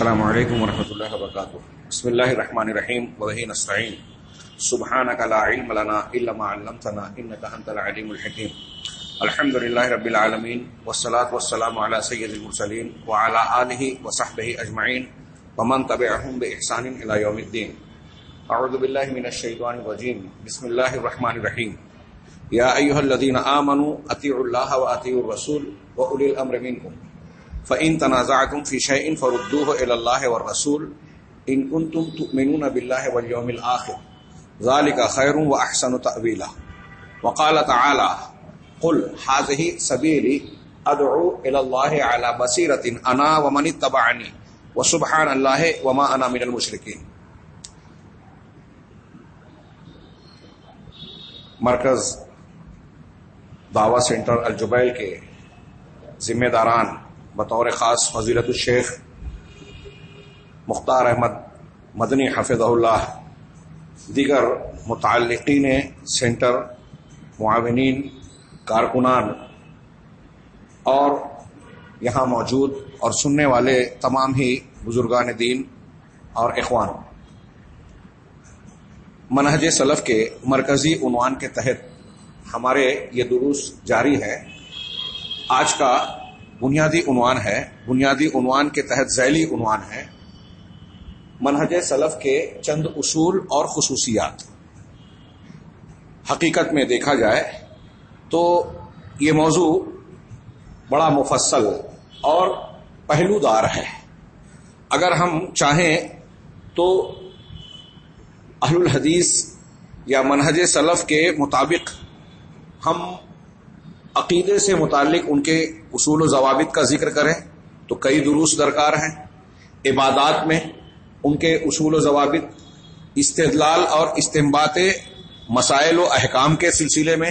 السلام علیکم ورحمۃ اللہ وبرکاتہ۔ بسم اللہ الرحمن الرحیم وبہ نستعین۔ سبحانك لا علم لنا الا ما علمتنا انك انت العليم الحكيم الحمد لله رب العالمين والصلاه والسلام على سيد المرسلين وعلى اله وصحبه اجمعين ومن تبعهم باحسان الى يوم الدين اعوذ بالله من الشيطان الرجيم بسم الله الرحمن الرحيم يا ايها الذين امنوا اطيعوا الله واطيعوا الرسول واولي الامر منکم۔ منكم فإن تنازعتم في شيء فردوه إلى الله والرسول إن كنتم تؤمنون بالله واليوم الآخر ذلك خير وأحسن تأويلا۔ وقال تعالى قل هذه سبيلي أدعو إلى الله على بصيرة ومن اتبعني وسبحان الله وما أنا من مرکز دعوی سینٹر الجبیل کے ذمہ داران بطور خاص فضیلت الشیخ مختار احمد مدنی حفظ اللہ، دیگر متعلقین سینٹر، معاونین، کارکنان اور یہاں موجود اور سننے والے تمام ہی بزرگان دین اور اخوان۔ منہج سلف کے مرکزی عنوان کے تحت ہمارے یہ دروس جاری ہے آج کا بنیادی عنوان ہے، بنیادی عنوان کے تحت ذیلی عنوان ہے، منہج سلف کے چند اصول اور خصوصیات۔ حقیقت میں دیکھا جائے تو یہ موضوع بڑا مفصل اور پہلو دار ہے۔ اگر ہم چاہیں تو اہل الحدیث یا منہج سلف کے مطابق ہم عقیدے سے متعلق ان کے اصول و ضوابط کا ذکر کریں تو کئی دروس درکار ہیں۔ عبادات میں ان کے اصول و ضوابط، استدلال اور استمبات مسائل و احکام کے سلسلے میں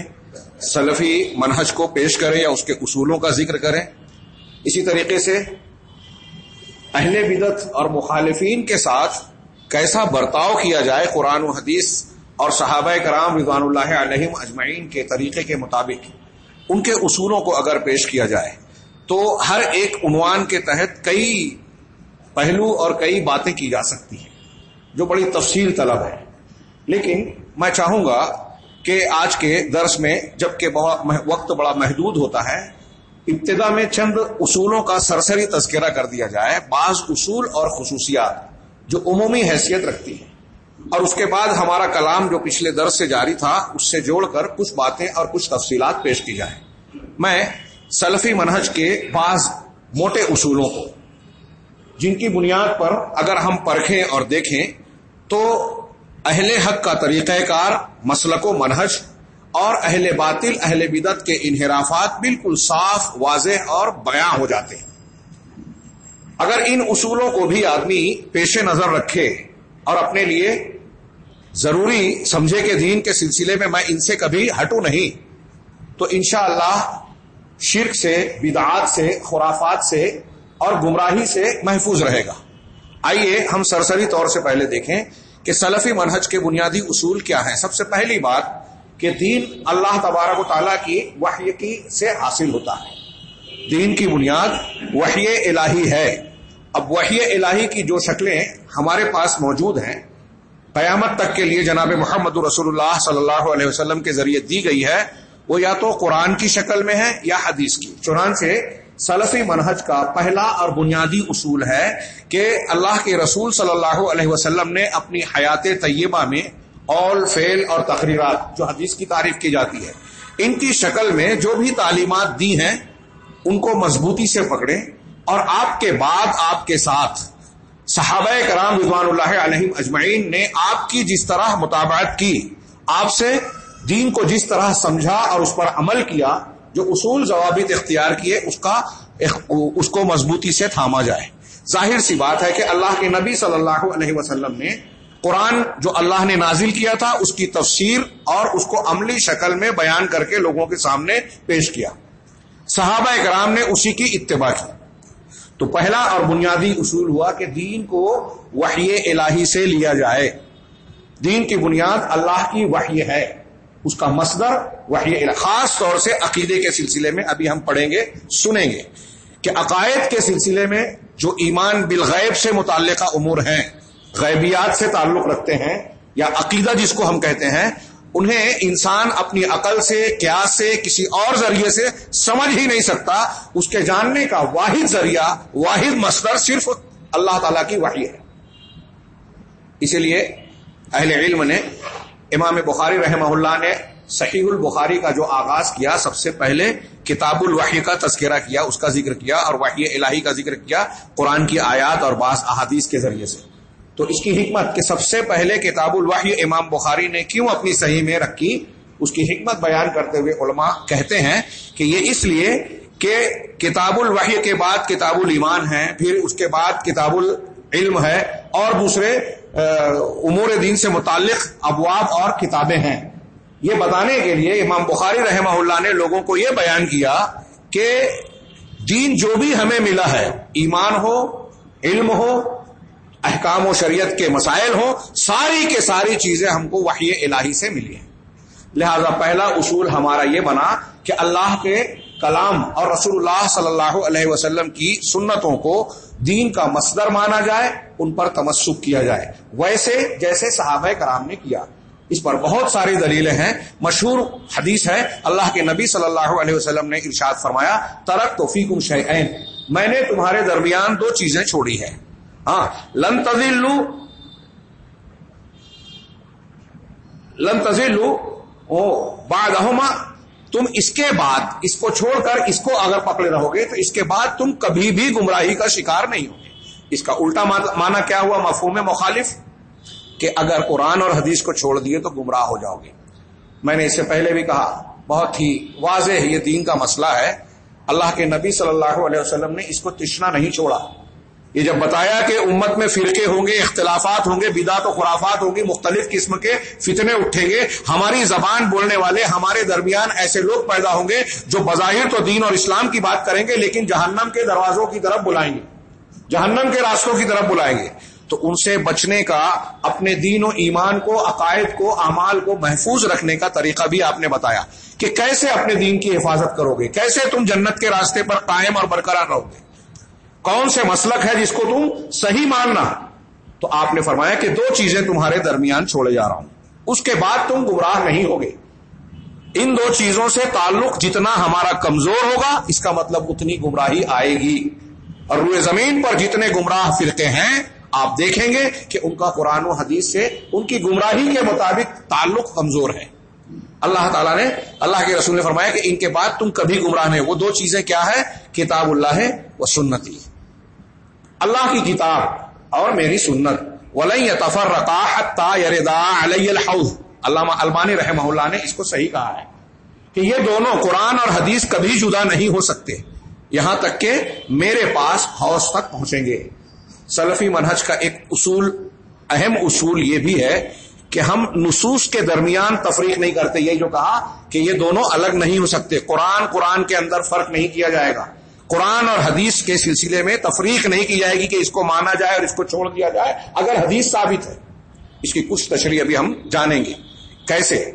سلفی منہج کو پیش کریں یا اس کے اصولوں کا ذکر کریں۔ اسی طریقے سے اہل بدت اور مخالفین کے ساتھ کیسا برتاؤ کیا جائے قرآن و حدیث اور صحابہ کرام رضوان اللہ علیہم اجمعین کے طریقے کے مطابق۔ ان کے اصولوں کو اگر پیش کیا جائے، تو ہر ایک عنوان کے تحت کئی پہلو اور کئی باتیں کی جا سکتی ہیں، جو بڑی تفصیل طلب ہے۔ لیکن میں چاہوں گا کہ آج کے درس میں جبکہ وقت بڑا محدود ہوتا ہے، ابتدا میں چند اصولوں کا سرسری تذکرہ کر دیا جائے، بعض اصول اور خصوصیات جو عمومی حیثیت رکھتی ہیں۔ اور اس کے بعد ہمارا کلام جو پچھلے درس سے جاری تھا، اس سے جوڑ کر کچھ باتیں اور کچھ تفصیلات پیش کی جائیں۔ میں سلفی منہج کے بعض موٹے اصولوں کو، جن کی بنیاد پر اگر ہم پرکھیں اور دیکھیں، تو اہل حق کا طریقہ کار، مسلک و منہج اور اہل باطل، اہل بدت کے انحرافات بالکل صاف، واضح اور بیاں ہو جاتے ہیں۔ اگر ان اصولوں کو بھی آدمی پیش نظر رکھے اور اپنے لیے ضروری سمجھے کہ دین کے سلسلے میں میں ان سے کبھی ہٹوں نہیں۔ تو انشاءاللہ اللہ شرک سے، بدعات سے، خرافات سے اور گمراہی سے محفوظ رہے گا۔ آئیے ہم سرسری طور سے پہلے دیکھیں کہ سلفی منہج کے بنیادی اصول کیا ہیں۔ سب سے پہلی بات کہ دین اللہ تبارک و تعالیٰ کی وحی کی سے حاصل ہوتا ہے۔ دین کی بنیاد وحی الہی ہے۔ اب وحی الہی کی جو شکلیں ہمارے پاس موجود ہیں قیامت تک کے لیے جناب محمد رسول اللہ صلی اللہ علیہ وسلم کے ذریعے دی گئی ہے، وہ یا تو قرآن کی شکل میں ہے یا حدیث کی۔ چنانچہ سلفی منہج کا پہلا اور بنیادی اصول ہے کہ اللہ کے رسول صلی اللہ علیہ وسلم نے اپنی حیات طیبہ میں اول فیل اور تقریرات، جو حدیث کی تعریف کی جاتی ہے، ان کی شکل میں جو بھی تعلیمات دی ہیں، ان کو مضبوطی سے پکڑیں اور آپ کے بعد آپ کے ساتھ صحابہ کرام رضوان اللہ علیہ اجمعین نے آپ کی جس طرح مطابعت کی، آپ سے دین کو جس طرح سمجھا اور اس پر عمل کیا، جو اصول ضوابط اختیار کیے، اس کا اس کو مضبوطی سے تھاما جائے۔ ظاہر سی بات ہے کہ اللہ کے نبی صلی اللہ علیہ وسلم نے قرآن جو اللہ نے نازل کیا تھا، اس کی تفسیر اور اس کو عملی شکل میں بیان کر کے لوگوں کے سامنے پیش کیا۔ صحابہ کرام نے اسی کی اتباع کی۔ تو پہلا اور بنیادی اصول ہوا کہ دین کو وحی الہی سے لیا جائے۔ دین کی بنیاد اللہ کی وحی ہے۔ اس کا مصدر وحی خاص طور سے عقیدے کے سلسلے میں ابھی ہم پڑھیں گے، سنیں گے کہ عقائد کے سلسلے میں جو ایمان بالغیب سے متعلقہ امور ہیں، غیبیات سے تعلق رکھتے ہیں یا عقیدہ جس کو ہم کہتے ہیں انہیں انسان اپنی عقل سے کیا سے، کسی اور ذریعے سے سمجھ ہی نہیں سکتا۔ اس کے جاننے کا واحد ذریعہ، واحد مصدر صرف اللہ تعالی کی وحی ہے۔ اسی لیے اہل علم نے امام بخاری رحمہ اللہ نے صحیح البخاری کا جو آغاز کیا، سب سے پہلے کتاب الوحی کا تذکرہ کیا، اس کا ذکر کیا اور وحی الہی کا ذکر کیا قرآن کی آیات اور بعض احادیث کے ذریعے سے۔ تو اس کی حکمت کہ سب سے پہلے کتاب الوحی امام بخاری نے کیوں اپنی صحیح میں رکھی؟ اس کی حکمت بیان کرتے ہوئے علماء کہتے ہیں کہ یہ اس لیے کہ کتاب الوحی کے بعد کتاب الایمان ہے، پھر اس کے بعد کتاب العلم ہے، اور دوسرے امور دین سے متعلق ابواب اور کتابیں ہیں۔ یہ بتانے کے لیے امام بخاری رحمہ اللہ نے لوگوں کو یہ بیان کیا کہ دین جو بھی ہمیں ملا ہے، ایمان ہو، علم ہو احکام و شریعت کے مسائل ہوں، ساری کے ساری چیزیں ہم کو وحی الہی سے ملی ہیں۔ لہذا پہلا اصول ہمارا یہ بنا کہ اللہ کے کلام اور رسول اللہ صلی اللہ علیہ وسلم کی سنتوں کو دین کا مصدر مانا جائے، ان پر تمسک کیا جائے۔ ویسے جیسے صحابہ کرام نے کیا۔ اس پر بہت ساری دلیلیں ہیں۔ مشہور حدیث ہے، اللہ کے نبی صلی اللہ علیہ وسلم نے ارشاد فرمایا، ترک توفیق شعین میں نے تمہارے درمیان دو چیزیں چھوڑی ہے ہاں لن تزلو لن تزلو او بعد تم اس کے بعد، اس کو چھوڑ کر اس کو اگر پکڑے رہو گے تو اس کے بعد تم کبھی بھی گمراہی کا شکار نہیں ہوگے۔ اس کا الٹا مانا کیا ہوا مفہوم مخالف؟ کہ اگر قرآن اور حدیث کو چھوڑ دیے تو گمراہ ہو جاؤ گے میں نے اس سے پہلے بھی کہا، بہت ہی واضح یہ دین کا مسئلہ ہے۔ اللہ کے نبی صلی اللہ علیہ وسلم نے اس کو تشنا نہیں چھوڑا۔ یہ جب بتایا کہ امت میں فرقے ہوں گے، اختلافات ہوں گے، بدعت و خرافات ہوں گی، مختلف قسم کے فتنے اٹھیں گے، ہماری زبان بولنے والے، ہمارے درمیان ایسے لوگ پیدا ہوں گے جو بظاہر تو دین اور اسلام کی بات کریں گے، لیکن جہنم کے دروازوں کی طرف بلائیں گے، جہنم کے راستوں کی طرف بلائیں گے۔ تو ان سے بچنے کا، اپنے دین و ایمان کو، عقائد کو، اعمال کو محفوظ رکھنے کا طریقہ بھی آپ نے بتایا کہ کیسے اپنے دین کی حفاظت کرو گے؟ کیسے تم جنت کے راستے پر قائم اور برقرار رہو گے؟ کون سے مسلک ہے جس کو تم صحیح ماننا تو آپ نے فرمایا کہ دو چیزیں تمہارے درمیان چھوڑے جا رہا ہوں۔ اس کے بعد تم گمراہ نہیں ہوگے۔ ان دو چیزوں سے تعلق جتنا ہمارا کمزور ہوگا، اس کا مطلب اتنی گمراہی آئے گی۔ اور روئے زمین پر جتنے گمراہ فرقے ہیں، آپ دیکھیں گے کہ ان کا قرآن و حدیث سے ان کی گمراہی کے مطابق تعلق کمزور ہے۔ اللہ تعالیٰ نے، اللہ کے رسول نے فرمایا کہ ان کے بعد تم کبھی گمراہ نہیں۔ وہ دو چیزیں کیا ہے؟ کتاب اللہ ہے وہ سنتی۔ اللہ کی کتاب اور میری سنت. ولی تفر رقا یردا علیہ الحوض. علامہ البانی رحمہ اللہ نے اس کو صحیح کہا ہے کہ یہ دونوں قرآن اور حدیث کبھی جدا نہیں ہو سکتے. یہاں تک کہ میرے پاس حوض تک پہنچیں گے. سلفی منہج کا ایک اصول، اہم اصول یہ بھی ہے کہ ہم نصوص کے درمیان تفریق نہیں کرتے. یہ جو کہا کہ یہ دونوں الگ نہیں ہو سکتے. قرآن قرآن کے اندر فرق نہیں کیا جائے گا. قرآن اور حدیث کے سلسلے میں تفریق نہیں کی جائے گی کہ اس کو مانا جائے اور اس کو چھوڑ دیا جائے، اگر حدیث ثابت ہے۔ اس کی کچھ تشریح ابھی ہم جانیں گے۔ کیسے؟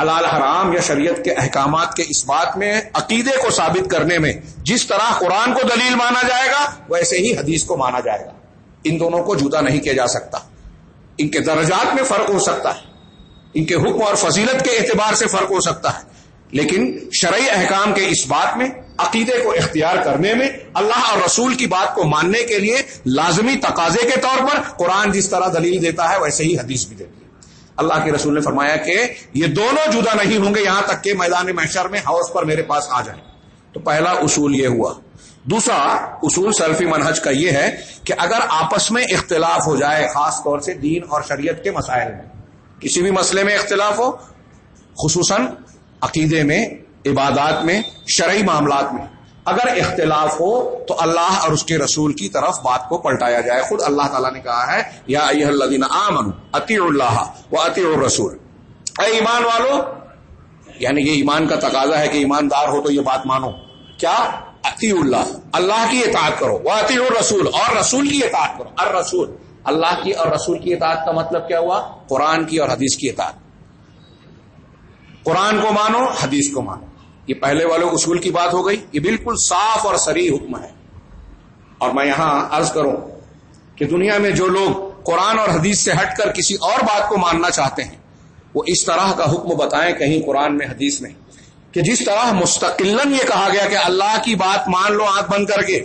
حلال حرام یا شریعت کے احکامات کے اس بات میں، عقیدے کو ثابت کرنے میں جس طرح قرآن کو دلیل مانا جائے گا، ویسے ہی حدیث کو مانا جائے گا۔ ان دونوں کو جدا نہیں کیا جا سکتا۔ ان کے درجات میں فرق ہو سکتا ہے۔ ان کے حکم اور فضیلت کے اعتبار سے فرق ہو سکتا ہے۔ لیکن شرعی احکام کے اس بات میں، عقیدے کو اختیار کرنے میں، اللہ اور رسول کی بات کو ماننے کے لیے لازمی تقاضے کے طور پر قرآن جس طرح دلیل دیتا ہے، ویسے ہی حدیث بھی دیتی ہے۔ اللہ کے رسول نے فرمایا کہ یہ دونوں جدا نہیں ہوں گے یہاں تک کہ میدان محشر میں ہاؤس پر میرے پاس آ جائیں۔ تو پہلا اصول یہ ہوا۔ دوسرا اصول سلفی منہج کا یہ ہے کہ اگر آپس میں اختلاف ہو جائے، خاص طور سے دین اور شریعت کے مسائل میں، کسی بھی مسئلے میں اختلاف ہو، خصوصاً عقیدے میں، عبادات میں، شرعی معاملات میں۔ اگر اختلاف ہو تو اللہ اور اس کے رسول کی طرف بات کو پلٹایا جائے۔ خود اللہ تعالیٰ نے کہا ہے، یا اللہ آمن عطی اللہ و عطی الرسول۔ اے ایمان والو یعنی یہ ایمان کا تقاضا ہے کہ ایماندار ہو تو یہ بات مانو۔ کیا؟ عطی اللہ۔ اللہ کی اطاعت کرو۔ وہ عطی الرسول۔ اور رسول کی اطاعت کرو۔ ار رسول اللہ کی اور رسول کی اطاعت کا مطلب کیا ہوا؟ قرآن کی اور حدیث کی اطاعت۔ قرآن کو مانو، حدیث کو مانو۔ یہ پہلے والے اصول کی بات ہو گئی۔ یہ بالکل صاف اور سری حکم ہے۔ اور میں یہاں عرض کروں کہ دنیا میں جو لوگ قرآن اور حدیث سے ہٹ کر کسی اور بات کو ماننا چاہتے ہیں، وہ اس طرح کا حکم بتائیں کہیں قرآن میں، حدیث میں۔ کہ جس طرح مستقل یہ کہا گیا کہ اللہ کی بات مان لو، آنکھ بند کر کے،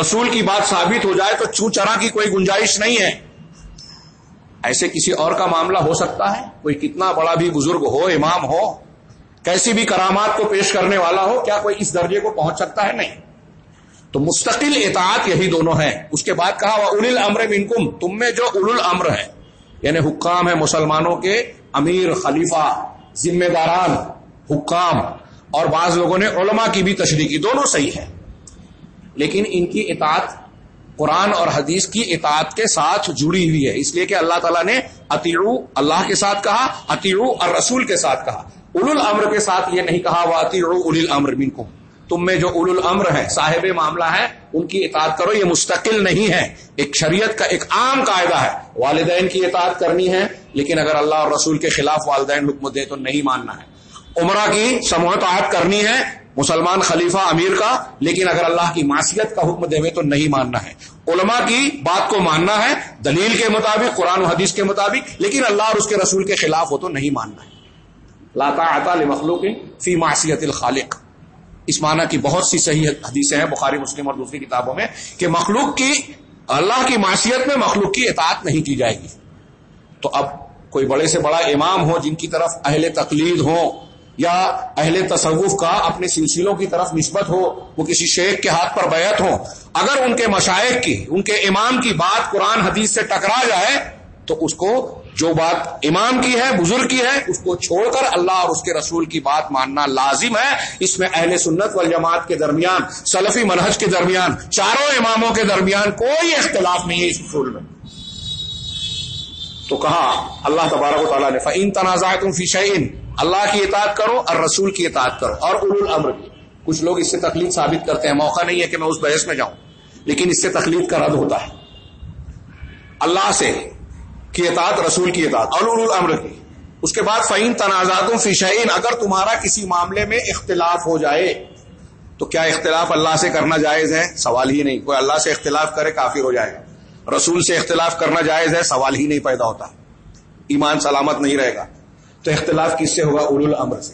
رسول کی بات ثابت ہو جائے تو چو چرا کی کوئی گنجائش نہیں ہے۔ ایسے کسی اور کا معاملہ ہو سکتا ہے؟ کوئی کتنا بڑا بھی بزرگ ہو، امام ہو، کیسی بھی کرامات کو پیش کرنے والا ہو، کیا کوئی اس درجے کو پہنچ سکتا ہے؟ نہیں۔ تو مستقل اطاعت یہی دونوں ہیں۔ اس کے بعد کہا وہ ال امر منکم تم میں جو اول الامر ہے یعنی حکام ہے مسلمانوں کے امیر، خلیفہ، ذمہ داران، حکام، اور بعض لوگوں نے علماء کی بھی تشریح کی، دونوں صحیح ہے لیکن ان کی اطاعت قرآن اور حدیث کی اطاعت کے ساتھ جڑی ہوئی ہے۔ اس لیے کہ اللہ تعالیٰ نے اطیعو اللہ کے ساتھ کہا، اطیعو اور رسول کے ساتھ کہا۔ اول الامر کے ساتھ یہ نہیں کہا، وہ اطیعو اول الامر منکم۔ تم میں جو اول الامر ہے صاحب معاملہ ہے ان کی اطاعت کرو، یہ مستقل نہیں ہے۔ ایک شریعت کا ایک عام قاعدہ ہے۔ والدین کی اطاعت کرنی ہے، لیکن اگر اللہ اور رسول کے خلاف والدین حکم دے تو نہیں ماننا ہے۔ عمرہ کی سموتعت کرنی ہے، مسلمان خلیفہ امیر کا، لیکن اگر اللہ کی معصیت کا حکم دے تو نہیں ماننا ہے۔ علماء کی بات کو ماننا ہے، دلیل کے مطابق، قرآن و حدیث کے مطابق، لیکن اللہ اور اس کے رسول کے خلاف ہو تو نہیں ماننا ہے۔ لاتا مخلوق فی معصیت الخالق۔ اس معنی کی بہت سی صحیح حدیثیں ہیں، بخاری، مسلم اور دوسری کتابوں میں، کہ مخلوق کی، اللہ کی معصیت میں مخلوق کی اطاعت نہیں کی جائے گی۔ تو اب کوئی بڑے سے بڑا امام ہو جن کی طرف اہل تقلید ہو یا اہل تصوف کا اپنے سلسلوں کی طرف نسبت ہو، وہ کسی شیخ کے ہاتھ پر بیعت ہو اگر ان کے مشائق کی، ان کے امام کی بات قرآن حدیث سے ٹکرا جائے، تو اس کو جو بات امام کی ہے، بزرگ کی ہے، اس کو چھوڑ کر اللہ اور اس کے رسول کی بات ماننا لازم ہے۔ اس میں اہل سنت والجماعت کے درمیان، سلفی منہج کے درمیان، چاروں اماموں کے درمیان کوئی اختلاف نہیں ہے اس اصول میں۔ تو کہا اللہ تبارک و تعالیٰ نے فعین تنازع تم فیشین اللہ کی اطاعت کرو اور رسول کی اطاعت کرو اور اول الامر کی کچھ لوگ اس سے تکلیف ثابت کرتے ہیں، موقع نہیں ہے کہ میں اس بحث میں جاؤں، لیکن اس سے تکلیف کا رد ہوتا ہے۔ اللہ سے کی اطاعت، رسول کی اطاعت، اور اول الامر کی اس کے بعد فعین تنازعات فیشین اگر تمہارا کسی معاملے میں اختلاف ہو جائے، تو کیا اختلاف اللہ سے کرنا جائز ہے؟ سوال ہی نہیں۔ کوئی اللہ سے اختلاف کرے، کافر ہو جائے۔ رسول سے اختلاف کرنا جائز ہے، سوال ہی نہیں پیدا ہوتا۔ ایمان سلامت نہیں رہے گا۔ تو اختلاف کس سے ہوگا؟ اول الامر سے۔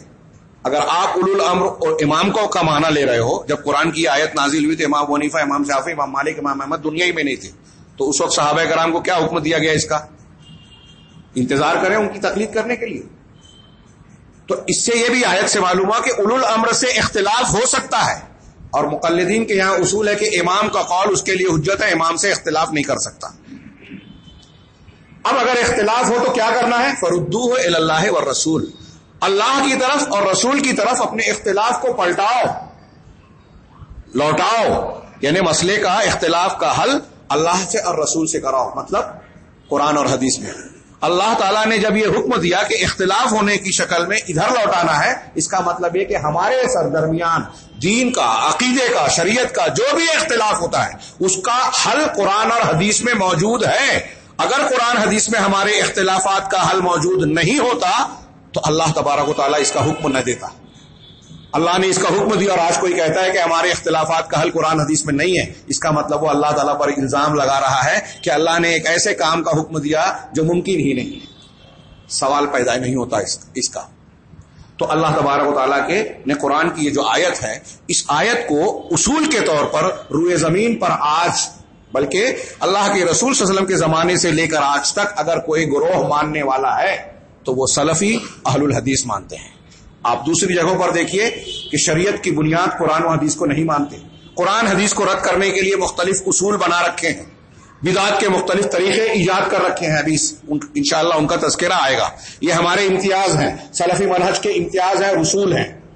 اگر آپ اول الامر اور امام کو کا معنی لے رہے ہو، جب قرآن کی آیت نازل ہوئی تو امام ونیفا امام شافی امام مالک، امام احمد دنیا ہی میں نہیں تھے۔ تو اس وقت صحابہ کرام کو کیا حکم دیا گیا اس کا؟ انتظار کریں ان کی تکلیف کرنے کے لیے۔ تو اس سے یہ بھی آیت سے معلوم ہوا کہ اول الامر سے اختلاف ہو سکتا ہے۔ اور مقلدین کے یہاں اصول ہے کہ امام کا قول اس کے لیے حجت ہے، امام سے اختلاف نہیں کر سکتا۔ اب اگر اختلاف ہو تو کیا کرنا ہے؟ فردو ہو اللہ و رسول اللہ کی طرف اور رسول کی طرف اپنے اختلاف کو پلٹاؤ، لوٹاؤ یعنی مسئلے کا، اختلاف کا حل اللہ سے اور رسول سے کراؤ مطلب قرآن اور حدیث میں۔ اللہ تعالیٰ نے جب یہ حکم دیا کہ اختلاف ہونے کی شکل میں ادھر لوٹانا ہے، اس کا مطلب یہ کہ ہمارے سر درمیان دین کا، عقیدے کا، شریعت کا جو بھی اختلاف ہوتا ہے، اس کا حل قرآن اور حدیث میں موجود ہے۔ اگر قرآن حدیث میں ہمارے اختلافات کا حل موجود نہیں ہوتا، تو اللہ تبارک و تعالیٰ اس کا حکم نہ دیتا۔ اللہ نے اس کا حکم دیا اور آج کوئی کہتا ہے کہ ہمارے اختلافات کا حل قرآن حدیث میں نہیں ہے۔ اس کا مطلب وہ اللہ تعالیٰ پر الزام لگا رہا ہے کہ اللہ نے ایک ایسے کام کا حکم دیا جو ممکن ہی نہیں ہے۔ سوال پیدا نہیں ہوتا اس کا۔ تو اللہ تبارک و تعالیٰ کے نے قرآن کی یہ جو آیت ہے، اس آیت کو اصول کے طور پر روئے زمین پر آج بلکہ اللہ کے رسول صلی اللہ علیہ وسلم کے زمانے سے لے کر آج تک اگر کوئی گروہ ماننے والا ہے تو وہ سلفی اہل الحدیث مانتے ہیں۔ آپ دوسری جگہوں پر دیکھیے کہ شریعت کی بنیاد قرآن و حدیث کو نہیں مانتے۔ قرآن حدیث کو رد کرنے کے لیے مختلف اصول بنا رکھے ہیں۔ بدعت کے مختلف طریقے ایجاد کر رکھے ہیں۔ حدیث انشاءاللہ ان کا تذکرہ آئے گا۔ یہ ہمارے امتیاز ہیں۔ سلفی منہج کے امتیاز ہیں رسول ہیں۔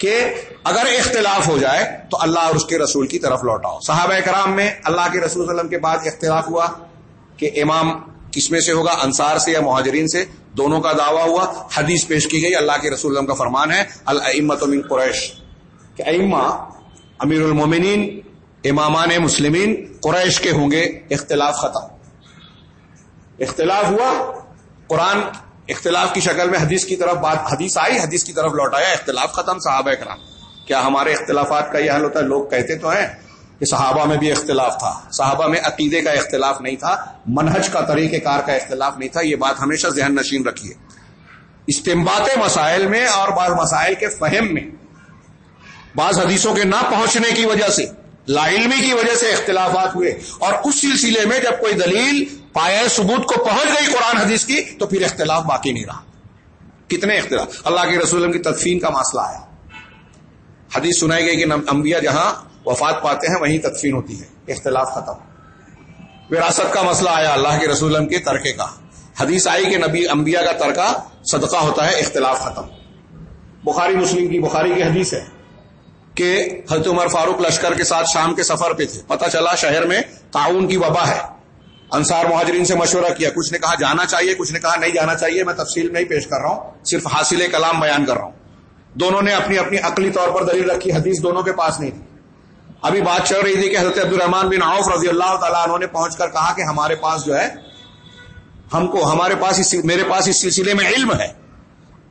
کہ اگر اختلاف ہو جائے تو اللہ اور اس کے رسول کی طرف لوٹاؤ صحابہ کرام میں اللہ کے رسول وسلم کے بعد اختلاف ہوا کہ امام کس میں سے ہوگا، انصار سے یا مہاجرین سے؟ دونوں کا دعویٰ ہوا، حدیث پیش کی گئی، اللہ کے رسول اللہ کا فرمان ہے المت من قریش۔ کہ اما امیر المومنین، امامان مسلمین، قریش کے ہوں گے، اختلاف ختم۔ اختلاف ہوا، قرآن اختلاف کی شکل میں حدیث کی طرف بات حدیث آئی، حدیث کی طرف لوٹایا اختلاف ختم، صحابہ کرام۔ کیا ہمارے اختلافات کا یہ حل ہوتا ہے؟ لوگ کہتے تو ہیں کہ صحابہ میں بھی اختلاف تھا۔ صحابہ میں عقیدے کا اختلاف نہیں تھا، منہج کا، طریقہ کار کا اختلاف نہیں تھا، یہ بات ہمیشہ ذہن نشین رکھیے۔ استمبات مسائل میں اور بعض مسائل کے فہم میں۔ بعض حدیثوں کے نہ پہنچنے کی وجہ سے، لا علمی کی وجہ سے اختلافات ہوئے۔ اور اس سلسلے میں جب کوئی دلیل پایا ثبوت کو پہنچ گئی قرآن حدیث کی تو پھر اختلاف باقی نہیں رہا۔ کتنے اختلاف؟ اللہ کے رسول کی تدفین کا مسئلہ آیا۔ حدیث سنائی گئی کہ انبیاء جہاں وفات پاتے ہیں، وہیں تدفین ہوتی ہے۔ اختلاف ختم۔ وراثت کا مسئلہ آیا اللہ کے رسول کے ترکے کا۔ حدیث آئی کہ نبی انبیاء کا ترکہ صدقہ ہوتا ہے، اختلاف ختم۔ بخاری مسلم کی بخاری کی حدیث ہے کہ حضرت عمر فاروق لشکر کے ساتھ شام کے سفر پہ تھے۔ پتہ چلا شہر میں تعاون کی وبا ہے۔ انصار مہاجرین سے مشورہ کیا، کچھ نے کہا جانا چاہیے، کچھ نے کہا نہیں جانا چاہیے، میں تفصیل نہیں پیش کر رہا ہوں، صرف حاصل کلام بیان کر رہا ہوں۔ دونوں نے اپنی اپنی عقلی طور پر دلیل رکھی، حدیث دونوں کے پاس نہیں تھی۔ ابھی بات چل رہی تھی کہ حضرت عبد الرحمان بن عوف رضی اللہ تعالیٰ عنہ نے پہنچ کر کہا کہ ہمارے پاس جو ہے، ہم کو، ہمارے پاس میرے پاس اس سلسلے میں علم ہے۔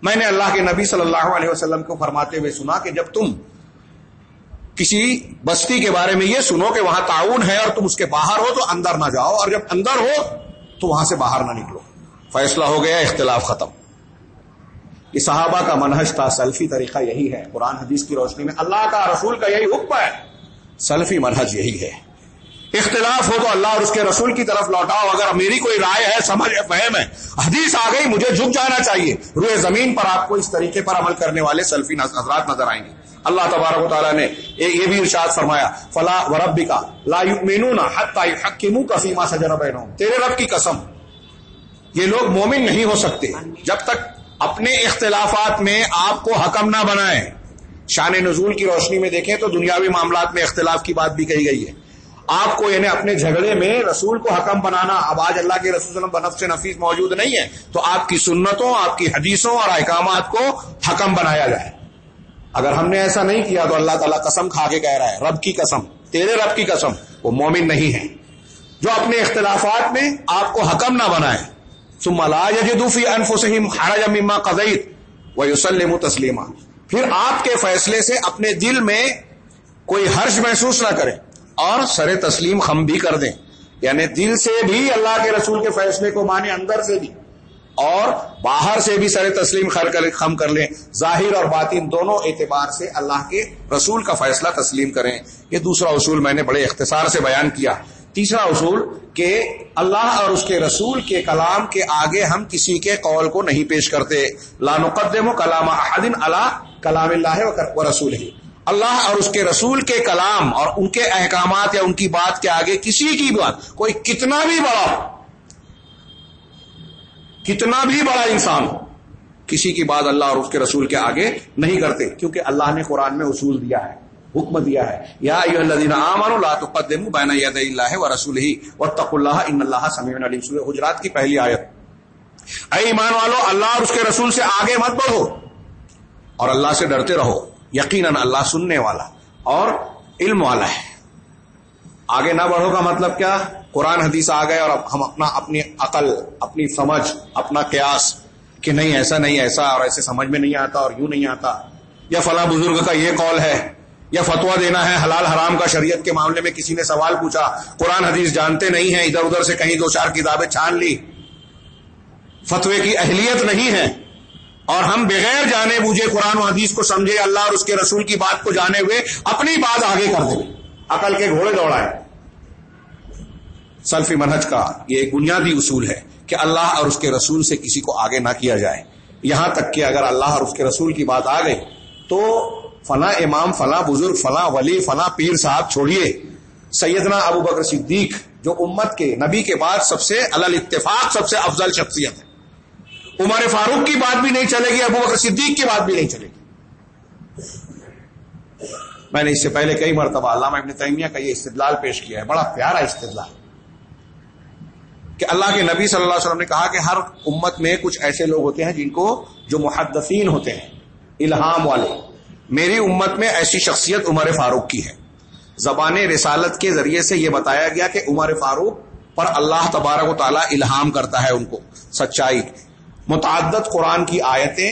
میں نے اللہ کے نبی صلی اللہ علیہ وسلم کو فرماتے ہوئے سنا کہ جب تم کسی بستی کے بارے میں یہ سنو کہ وہاں تعاون ہے اور تم اس کے باہر ہو تو اندر نہ جاؤ، اور جب اندر ہو تو وہاں سے باہر نہ نکلو۔ فیصلہ ہو گیا، اختلاف ختم۔ یہ صحابہ کا منہج تھا، سلفی طریقہ یہی ہے۔ قرآن حدیث کی روشنی میں اللہ کا رسول کا یہی حکم ہے۔ سلفی منہج یہی ہے۔ اختلاف ہو تو اللہ اور اس کے رسول کی طرف لوٹاؤ۔ اگر میری کوئی رائے ہے، سمجھ فہم ہے، حدیث آ گئی، مجھے جھک جانا چاہیے۔ روئے زمین پر آپ کو اس طریقے پر عمل کرنے والے سلفی حضرات نظر آئیں گے۔ اللہ تبارک و تعالیٰ نے یہ بھی ارشاد فرمایا، فلا و ربی کا لا مینون کی منہ کا سیما سجر تیرے رب کی قسم، یہ لوگ مومن نہیں ہو سکتے جب تک اپنے اختلافات میں آپ کو حکم نہ بنائیں۔ شان نزول کی روشنی میں دیکھیں تو دنیاوی معاملات میں اختلاف کی بات بھی کہی گئی ہے۔ آپ کو یعنی اپنے جھگڑے میں رسول کو حکم بنانا، اب آج اللہ کے رسول بنف سے نفیس موجود نہیں ہے، تو آپ کی سنتوں، آپ کی حدیثوں اور احکامات کو حکم بنایا جائے۔ اگر ہم نے ایسا نہیں کیا تو اللہ تعالیٰ قسم کھا کے کہہ رہا ہے، رب کی قسم، تیرے رب کی قسم، وہ مومن نہیں ہے۔ جو اپنے اختلافات میں آپ کو حکم نہ بنائے۔ ثم لا يجدوا في انفسهم حرجا مما قضيت ويسلموا تسلیما۔ پھر آپ کے فیصلے سے اپنے دل میں کوئی حرج محسوس نہ کریں اور سر تسلیم خم بھی کر دیں۔ یعنی دل سے بھی اللہ کے رسول کے فیصلے کو مانے، اندر سے بھی۔ اور باہر سے بھی سر تسلیم خم کر لیں۔ ظاہر اور باطن دونوں اعتبار سے اللہ کے رسول کا فیصلہ تسلیم کریں۔ یہ دوسرا اصول میں نے بڑے اختصار سے بیان کیا۔ تیسرا اصول کہ اللہ اور اس کے رسول کے کلام کے آگے ہم کسی کے قول کو نہیں پیش کرتے۔ لانقدم و کلام احدین اللہ کلام اللہ و رسول ہی اللہ اور اس کے رسول کے کلام اور ان کے احکامات یا ان کی بات کے آگے کسی کی بات، کوئی کتنا بھی بڑا کتنا بھی بڑا انسان ہو، کسی کی بات اللہ اور اس کے رسول کے آگے نہیں کرتے، کیونکہ اللہ نے قرآن میں اصول دیا ہے، حکم دیا ہے۔ یا الذین آمنوا لا تقدموا بین یدی اللہ ورسولہ واتقوا اللہ ان اللہ سمیع علیم۔ سورہ حجرات کی پہلی آیت۔ اے ایمان والو، اللہ اور اس کے رسول سے آگے مت بڑھو اور اللہ سے ڈرتے رہو، یقیناً اللہ سننے والا اور علم والا ہے۔ آگے نہ بڑھو کا مطلب کیا؟ قرآن حدیث آ گئے اور ہم اپنا اپنی عقل، اپنی سمجھ، اپنا قیاس کہ نہیں، ایسا نہیں، ایسا اور ایسے سمجھ میں نہیں آتا اور یوں نہیں آتا۔ یا فلاں بزرگ کا یہ قول ہے، یا فتوا دینا ہے حلال حرام کا شریعت کے معاملے میں کسی نے سوال پوچھا، قرآن حدیث جانتے نہیں ہیں، ادھر ادھر سے کہیں دو چار کتابیں چھان لی۔ فتوے کی اہلیت نہیں ہے۔ اور ہم بغیر جانے بوجھے قرآن و حدیث کو سمجھے، اللہ اور اس کے رسول کی بات کو جانے ہوئے اپنی بات آگے کر دیں۔ عقل کے گھوڑے دوڑائے سلفی منہج کا یہ ایک بنیادی اصول ہے کہ اللہ اور اس کے رسول سے کسی کو آگے نہ کیا جائے۔ یہاں تک کہ اگر اللہ اور اس کے رسول کی بات آ گئی تو فلاں امام، فلاں بزرگ، فلاں ولی، فلاں پیر صاحب چھوڑیے۔ سیدنا ابو بکر صدیق جو امت کے نبی کے بعد سب سے الل اتفاق سب سے افضل شخصیت ہے۔ عمر فاروق کی بات بھی نہیں چلے گی، ابو بکر صدیق کی بات بھی نہیں چلے گی۔ میں نے اس سے پہلے کئی مرتبہ علامہ ابن تیمیہ کا یہ استدلال پیش کیا ہے۔ بڑا پیارا استدلال۔ کہ اللہ کے نبی صلی اللہ علیہ وسلم نے کہا کہ ہر امت میں کچھ ایسے لوگ ہوتے ہیں جن کو جو محدثین ہوتے ہیں، الہام والے۔ میری امت میں ایسی شخصیت عمر فاروق کی ہے۔ زبان رسالت کے ذریعے سے یہ بتایا گیا کہ عمر فاروق پر اللہ تبارک و تعالیٰ الہام کرتا ہے ان کو، سچائی۔ متعدد قرآن کی آیتیں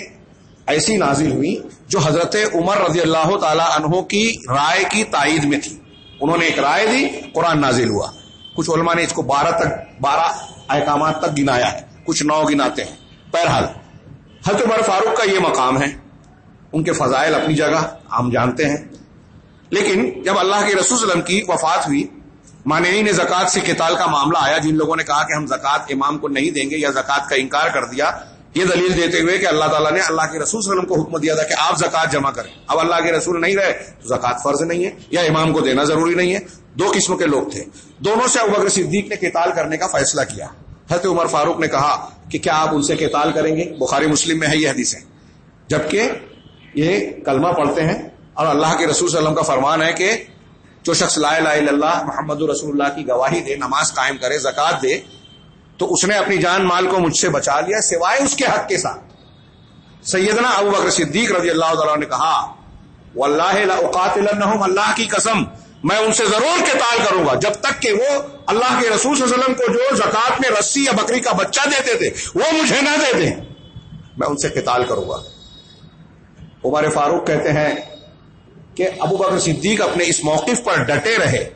ایسی نازل ہوئی جو حضرت عمر رضی اللہ تعالی عنہ کی رائے کی تائید میں تھی انہوں نے ایک رائے دی، قرآن نازل ہوا۔ کچھ علماء نے اس کو بارہ تک بارہ احکامات تک گنایا ہے۔ کچھ نو گناتے ہیں۔ بہرحال، حضرت عمر فاروق کا یہ مقام ہے۔ ان کے فضائل اپنی جگہ ہم جانتے ہیں۔ لیکن جب اللہ کے رسول وسلم کی وفات ہوئی، مانعین زکوٰۃ سے کتال کا معاملہ آیا۔ جن لوگوں نے کہا کہ ہم زکوٰۃ امام کو نہیں دیں گے یا زکوٰۃ کا انکار کر دیا، یہ دلیل دیتے ہوئے کہ اللہ تعالیٰ نے اللہ کے رسول وسلم کو حکم دیا تھا کہ آپ زکوٰۃ جمع کریں۔ اب اللہ کے رسول نہیں رہے، تو زکوٰۃ فرض نہیں ہے یا امام کو دینا ضروری نہیں ہے۔ دو قسم کے لوگ تھے۔ دونوں سے ابکر صدیق نے کتال کرنے کا فیصلہ کیا۔ حضرت عمر فاروق نے کہا کہ کیا آپ ان سے کتال کریں گے؟ بخاری مسلم میں ہے یہ حدیث ہے جبکہ یہ کلمہ پڑھتے ہیں اور اللہ کے رسول صلی اللہ علیہ وسلم کا فرمان ہے کہ جو شخص لا الہ الا اللہ محمد رسول اللہ کی گواہی دے، نماز قائم کرے زکات دے، تو اس نے اپنی جان مال کو مجھ سے بچا لیا سوائے اس کے حق کے ساتھ۔ سیدنا ابو بکر صدیق رضی اللہ تعالیٰ نے کہا اللہ اللہ کی قسم میں ان سے ضرور کتال کروں گا۔ جب تک کہ وہ اللہ کے رسول صلی اللہ علیہ وسلم کو جو زکات میں رسی یا بکری کا بچہ دیتے تھے، وہ مجھے نہ دے دیں میں ان سے کتال کروں گا۔ عمر فاروق کہتے ہیں کہ ابو بکر صدیق اپنے اس موقف پر ڈٹے رہے۔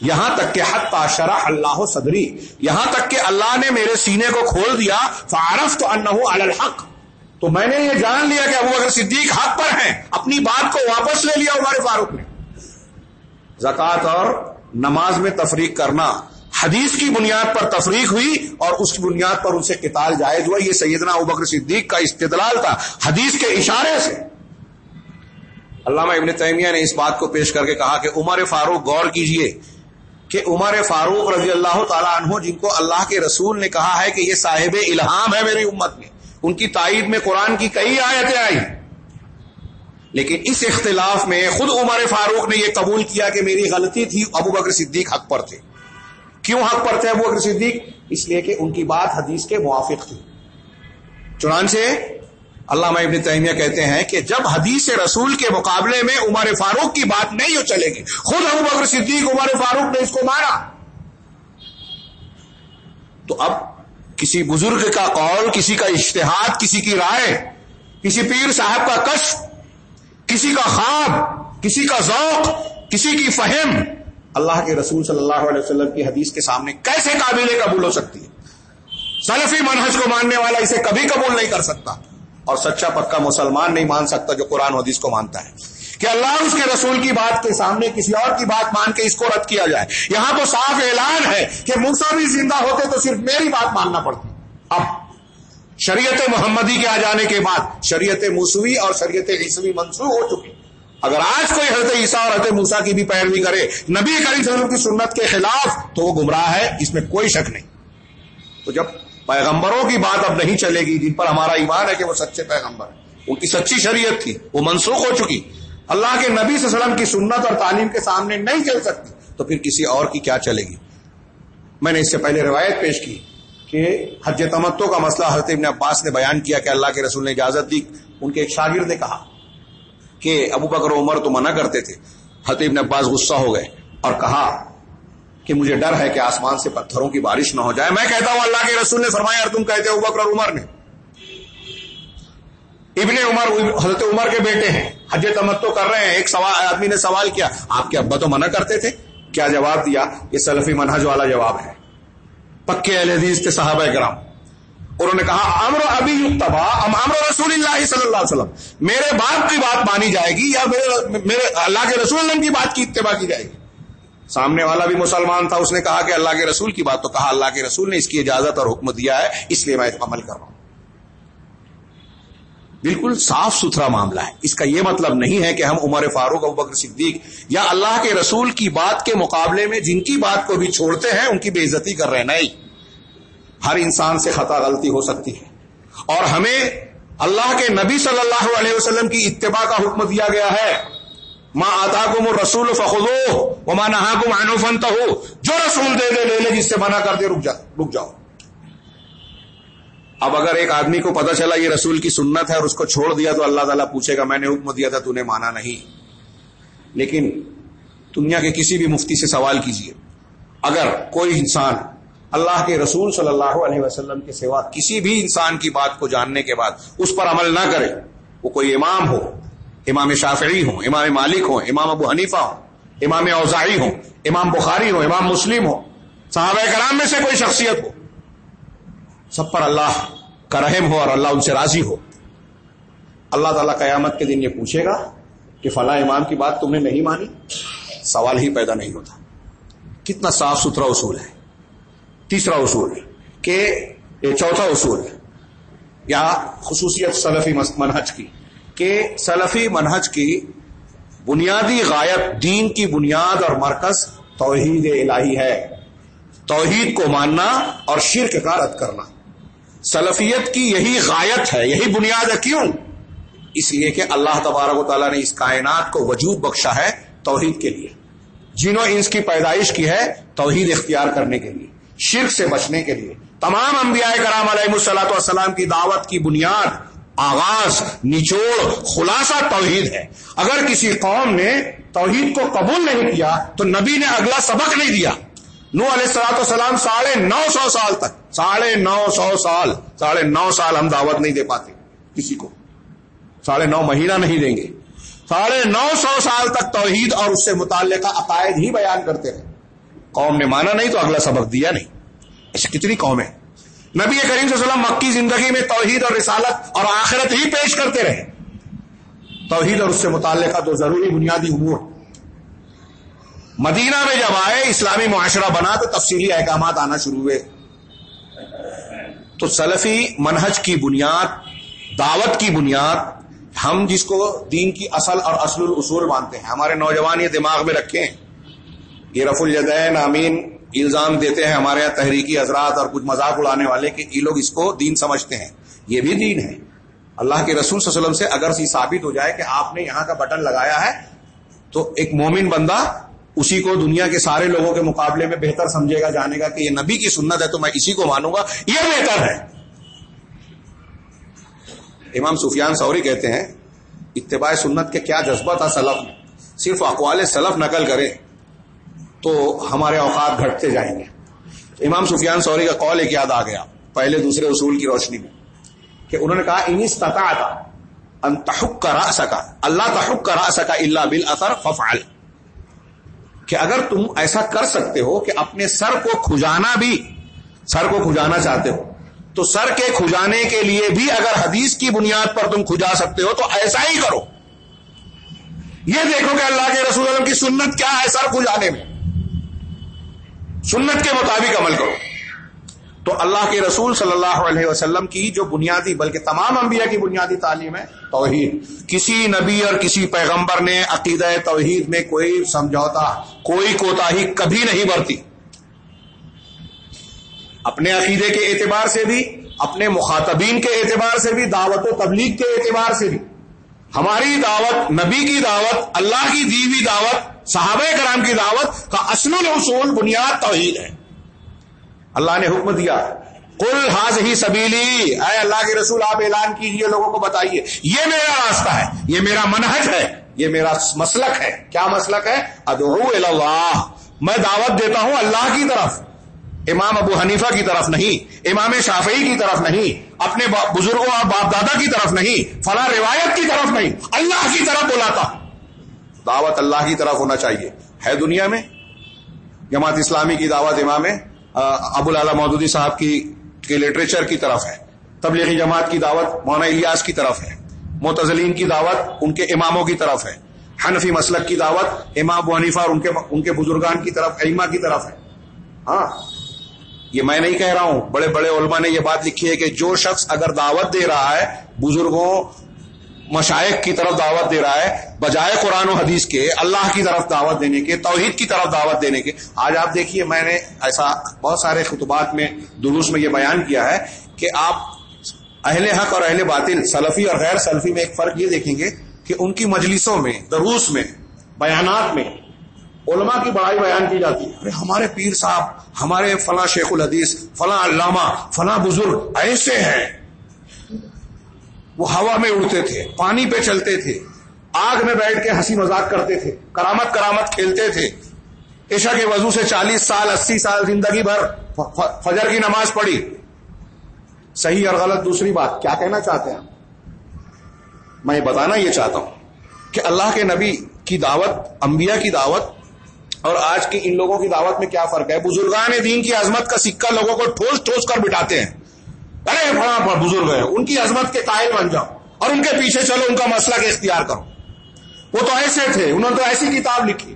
یہاں تک کہ حت شرح اللہ صدری، یہاں تک کہ اللہ نے میرے سینے کو کھول دیا فارف تو الحق۔ تو میں نے یہ جان لیا کہ ابو بکر صدیق حق پر ہیں۔ اپنی بات کو واپس لے لیا عمر فاروق نے۔ زکوٰۃ اور نماز میں تفریق کرنا۔ حدیث کی بنیاد پر تفریق ہوئی اور اس کی بنیاد پر ان سے کتال جائز ہوا۔ یہ سیدنا ابکر صدیق کا استدلال تھا حدیث کے اشارے سے۔ علامہ ابن تیمیہ نے اس بات کو پیش کر کے کہا کہ عمر فاروق، غور کیجیے کہ عمر فاروق رضی اللہ تعالیٰ عنہ، جن کو اللہ کے رسول نے کہا ہے کہ یہ صاحب الہام ہے میری امت میں۔ ان کی تائید میں قرآن کی کئی آیتیں آئی لیکن اس اختلاف میں خود عمر فاروق نے یہ قبول کیا کہ میری غلطی تھی، ابو بکر صدیق حق پر تھے۔ کیوں حق پر تھے ابو بکر صدیق؟ اس لیے کہ ان کی بات حدیث کے موافق تھی۔ چنانچہ علامہ ابن تیمیہ کہتے ہیں کہ جب حدیث رسول کے مقابلے میں عمر فاروق کی بات نہیں ہو چلے گی، خود ابو بکر صدیق، عمر فاروق نے اس کو مارا۔ تو اب کسی بزرگ کا قول، کسی کا اشتہاد، کسی کی رائے، کسی پیر صاحب کا کش کسی کا خواب، کسی کا ذوق، کسی کی فہم اللہ کے رسول صلی اللہ علیہ وسلم کی حدیث کے سامنے کیسے قابل قبول ہو سکتی ہے؟ سلفی منہج کو ماننے والا اسے کبھی قبول نہیں کر سکتا اور سچا پکا مسلمان نہیں مان سکتا جو قرآن حدیث کو مانتا ہے۔ کہ اللہ اس کے رسول کی بات کے سامنے کسی اور کی بات مان کے اس کو رد کیا جائے۔ یہاں تو صاف اعلان ہے کہ موسا بھی زندہ ہوتے تو صرف میری بات ماننا پڑتی۔ اب شریعت محمدی کے آ جانے کے بعد شریعت موسوی اور شریعت عیسوی منسوخ ہو چکی۔ اگر آج کوئی حضرت عیسیٰ اور حضرت موسا کی بھی پیروی کرے، نبی کریم صلی اللہ علیہ وسلم کی سنت کے خلاف، تو وہ گمراہ ہے، اس میں کوئی شک نہیں۔ تو جب پیغمبروں کی بات اب نہیں چلے گی، جن پر ہمارا ایمان ہے کہ وہ سچے پیغمبر ہیں، ان کی سچی شریعت تھی، وہ منسوخ ہو چکی۔ اللہ کے نبی صلی اللہ علیہ وسلم کی سنت اور تعلیم کے سامنے نہیں چل سکتی، تو پھر کسی اور کی کیا چلے گی؟ میں نے اس سے پہلے روایت پیش کی۔ کہ حج تمتو کا مسئلہ حضرت ابن عباس نے بیان کیا کہ اللہ کے رسول نے اجازت دی، ان کے ایک شاگرد نے کہا کہ ابو بکر عمر تو منع کرتے تھے۔ حضرت ابن عباس غصہ ہو گئے اور کہا کہ مجھے ڈر ہے کہ آسمان سے پتھروں کی بارش نہ ہو جائے۔ میں کہتا ہوں اللہ کے رسول نے فرمایا اور تم کہتے ہو بکر عمر نے۔ ابن عمر، حضرت عمر کے بیٹے ہیں حج تمتو کر رہے ہیں۔ ایک سوال، آدمی نے سوال کیا، آپ کے ابا تو منع کرتے تھے؟ کیا جواب دیا؟ یہ سلفی منہج والا جواب ہے۔ پکے اہل حدیث کے صحابہ کرام۔ انہوں نے کہا، امر ابھی امر رسول اللہ صلی اللہ علیہ وسلم۔ میرے باپ کی بات مانی جائے گی یا میرے اللہ کے رسول کی بات کی اتباع کی جائے گی؟ سامنے والا بھی مسلمان تھا، اس نے کہا کہ اللہ کے رسول کی بات تو کہا، اللہ کے رسول نے اس کی اجازت اور حکم دیا ہے، اس لیے میں عمل کر رہا ہوں۔ بالکل صاف ستھرا معاملہ ہے۔ اس کا یہ مطلب نہیں ہے کہ ہم عمر فاروق، ابو بکر صدیق یا اللہ کے رسول کی بات کے مقابلے میں جن کی بات کو بھی چھوڑتے ہیں، ان کی بے عزتی کر رہے ہیں۔ نہیں۔ ہر انسان سے خطا غلطی ہو سکتی ہے۔ اور ہمیں اللہ کے نبی صلی اللہ علیہ وسلم کی اتباع کا حکم دیا گیا ہے۔ ماں آتا کو رسول فخو ماں نہا کو معنو فنتا ہو جو رسول دے دے لے لے، جس سے منع کر دے، رک جا، رک جاؤ۔ اب اگر ایک آدمی کو پتا چلا یہ رسول کی سنت ہے اور اس کو چھوڑ دیا تو اللہ تعالیٰ پوچھے گا، میں نے حکم دیا تھا، تو نے مانا نہیں۔ لیکن دنیا کے کسی بھی مفتی سے سوال کیجیے اگر کوئی انسان اللہ کے رسول صلی اللہ علیہ وسلم کے سوا کسی بھی انسان کی بات کو جاننے کے بعد اس پر عمل نہ کرے۔ وہ کوئی امام ہو، امام شافعی ہوں امام مالک ہوں امام ابو حنیفہ ہوں امام اوزائی ہو، امام بخاری ہو، امام مسلم ہو، صحابہ کرام میں سے کوئی شخصیت ہو۔ سب پر اللہ کا رحم ہو اور اللہ ان سے راضی ہو۔ اللہ تعالیٰ قیامت کے دن یہ پوچھے گا کہ فلاں امام کی بات تم نے نہیں مانی؟ سوال ہی پیدا نہیں ہوتا۔ کتنا صاف ستھرا اصول ہے۔ تیسرا اصول کہ چوتھا اصول یا خصوصیت سلفی منہج کی کہ سلفی منہج کی بنیادی غائب دین کی بنیاد اور مرکز توحید الہی ہے۔ توحید کو ماننا اور شرک کا رد کرنا۔ سلفیت کی یہی غایت ہے، یہی بنیاد ہے۔ کیوں؟ اس لیے کہ اللہ تبارک و تعالیٰ نے اس کائنات کو وجود بخشا ہے توحید کے لیے۔ جنہوں انس کی پیدائش کی ہے توحید اختیار کرنے کے لیے۔ شرک سے بچنے کے لیے۔ تمام انبیاء کرام علیہ السلاۃ والسلام کی دعوت کی بنیاد، آغاز، نچوڑ، خلاصہ توحید ہے۔ اگر کسی قوم نے توحید کو قبول نہیں کیا، تو نبی نے اگلا سبق نہیں دیا۔ نو علیہ السلاۃ والسلام ساڑھے نو سو سال تک، ساڑھے نو سو سال، ساڑھے نو سال ہم دعوت نہیں دے پاتے کسی کو۔ ساڑھے نو مہینہ نہیں دیں گے۔ ساڑھے نو سو سال تک توحید اور اس سے متعلقہ عقائد ہی بیان کرتے رہے۔ قوم نے مانا نہیں تو اگلا سبق دیا نہیں۔ ایسی کتنی قوم ہے نبی کریم صلی اللہ علیہ وسلم مکی زندگی میں توحید اور رسالت اور آخرت ہی پیش کرتے رہے۔ توحید اور اس سے متعلقہ تو ضروری بنیادی امور۔ مدینہ میں جب آئے، اسلامی معاشرہ بنا تو تفصیلی احکامات آنا شروع ہوئے۔ تو سلفی منہج کی بنیاد، دعوت کی بنیاد، ہم جس کو دین کی اصل اور اصل الاصول مانتے ہیں، ہمارے نوجوان یہ دماغ میں رکھیں۔ یہ رف الجدین امین الزام دیتے ہیں ہمارے یہاں تحریکی حضرات اور کچھ مذاق اڑانے والے کہ یہ لوگ اس کو دین سمجھتے ہیں۔ یہ بھی دین ہے۔ اللہ کے رسول صلی اللہ علیہ وسلم سے اگر سی ثابت ہو جائے کہ آپ نے یہاں کا بٹن لگایا ہے، تو ایک مومن بندہ اسی کو دنیا کے سارے لوگوں کے مقابلے میں بہتر سمجھے گا، جانے گا کہ یہ نبی کی سنت ہے تو میں اسی کو مانوں گا۔ یہ بہتر ہے۔ امام سفیان سوری کہتے ہیں، اتباع سنت کے کیا جذبہ تھا سلف میں؟ صرف اقوال سلف نقل کرے تو ہمارے اوقات گھٹتے جائیں گے۔ امام سفیان سوری کا قول ایک یاد آ گیا، پہلے دوسرے اصول کی روشنی میں، کہ انہوں نے کہا انس تتا تھا کرا سکا اللہ تحق کرا سکا اللہ بل اثر ففال کہ اگر تم ایسا کر سکتے ہو کہ اپنے سر کو کھجانا بھی، سر کو کھجانا چاہتے ہو، تو سر کے کھجانے کے لیے بھی اگر حدیث کی بنیاد پر تم کھجا سکتے ہو، تو ایسا ہی کرو۔ یہ دیکھو کہ اللہ کے رسول اللہ کی سنت کیا ہے سر کھجانے میں۔ سنت کے مطابق عمل کرو۔ تو اللہ کے رسول صلی اللہ علیہ وسلم کی جو بنیادی، بلکہ تمام انبیاء کی بنیادی تعلیم ہے، توحید۔ کسی نبی اور کسی پیغمبر نے عقیدہ توحید میں کوئی سمجھوتا، کوئی کوتاہی کبھی نہیں برتی۔ اپنے عقیدے کے اعتبار سے بھی، اپنے مخاطبین کے اعتبار سے بھی، دعوت و تبلیغ کے اعتبار سے بھی۔ ہماری دعوت نبی کی دعوت، اللہ کی دیوی دعوت صحابہ کرام کی دعوت کا اصل اصول بنیاد توحید ہے۔ اللہ نے حکم دیا کل حاض ہی سبیلی، اے اللہ کے رسول، آپ اعلان کیجیے، لوگوں کو بتائیے۔ یہ میرا راستہ ہے، یہ میرا منہج ہے، یہ میرا مسلک ہے۔ کیا مسلک ہے؟ ادعو اللہ میں دعوت دیتا ہوں اللہ کی طرف، امام ابو حنیفہ کی طرف نہیں، امام شافعی کی طرف نہیں، اپنے بزرگوں اور باپ دادا کی طرف نہیں، فلاں روایت کی طرف نہیں، اللہ کی طرف بلاتا ہوں۔ دعوت اللہ کی طرف ہونا چاہیے۔ ہے دنیا میں؟ جماعت اسلامی کی دعوت امام ابو العلا مودودی صاحب کی، کے لٹریچر کی طرف ہے۔ تبلیغی جماعت کی دعوت مونا الیاس کی طرف ہے۔ متضلین کی دعوت ان کے اماموں کی طرف ہے۔ حنفی مسلک کی دعوت امام حنیفہ اور ان کے ان کے بزرگان کی طرف ایما کی طرف ہے۔ ہاں۔ یہ میں نہیں کہہ رہا ہوں، بڑے بڑے علماء نے یہ بات لکھی ہے کہ جو شخص اگر دعوت دے رہا ہے، بزرگوں مشائق کی طرف دعوت دے رہا ہے، بجائے قرآن و حدیث کے، اللہ کی طرف دعوت دینے کے، توحید کی طرف دعوت دینے کے۔ آج آپ دیکھیے، میں نے ایسا بہت سارے خطبات میں، دروس میں یہ بیان کیا ہے کہ آپ اہل حق اور اہل باطل، سلفی اور غیر سلفی میں ایک فرق یہ دیکھیں گے کہ ان کی مجلسوں میں، دروس میں، بیانات میں علماء کی بڑائی بیان کی جاتی ہے۔ ارے، ہمارے پیر صاحب، ہمارے فلاں شیخ الحدیث، فلاں علامہ، فلاں بزرگ ایسے ہیں۔ وہ ہوا میں اڑتے تھے، پانی پہ چلتے تھے، آگ میں بیٹھ کے ہنسی مذاق کرتے تھے، کرامت کرامت کھیلتے تھے۔ عشا کے وضو سے چالیس سال، اسی سال زندگی بھر فجر کی نماز پڑھی۔ صحیح اور غلط دوسری بات، کیا کہنا چاہتے ہیں میں بتانا یہ چاہتا ہوں کہ اللہ کے نبی کی دعوت، انبیاء کی دعوت اور آج کی ان لوگوں کی دعوت میں کیا فرق ہے؟ بزرگان دین کی عظمت کا سکہ لوگوں کو ٹھوس ٹھوس کر بٹھاتے ہیں۔ ارے، بڑا بزرگ ہے ان کی عظمت کے قائل بن جاؤ۔ اور ان کے پیچھے چلو، ان کا مسئلہ کے اختیار کرو۔ وہ تو ایسے تھے، انہوں نے تو ایسی کتاب لکھی۔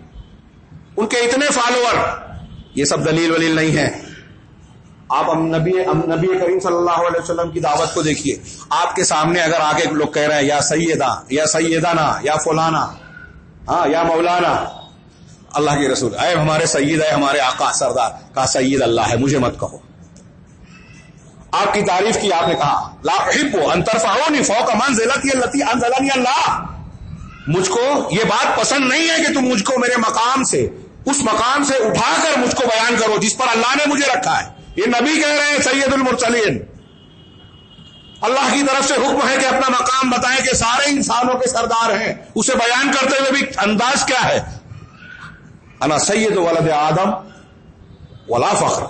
ان کے اتنے فالوور۔ یہ سب دلیل ولیل نہیں ہے آپ نبی نبی کریم صلی اللہ علیہ وسلم کی دعوت کو دیکھیے۔ آپ کے سامنے اگر آگے لوگ کہہ رہے ہیں، یا سیدہ، یا سیدانا یا فلانا ہاں یا مولانا۔ اللہ کے رسول، اے ہمارے سید ہے ہمارے آقا، سردار کا سید اللہ ہے، مجھے مت کہو۔ آپ کی تعریف کی آپ نے کہا۔ لا انترفا فوق منزلت لتی انزلنی اللہ۔ مجھ کو یہ بات پسند نہیں ہے کہ تم مجھ کو میرے مقام سے، اس مقام سے اٹھا کر مجھ کو بیان کرو جس پر اللہ نے مجھے رکھا ہے۔ یہ نبی کہہ رہے ہیں، سید المرسلین۔ اللہ کی طرف سے حکم ہے کہ اپنا مقام بتائیں کہ سارے انسانوں کے سردار ہیں۔ اسے بیان کرتے ہوئے بھی انداز کیا ہے؟ انا سید ولد آدم ولا فخر۔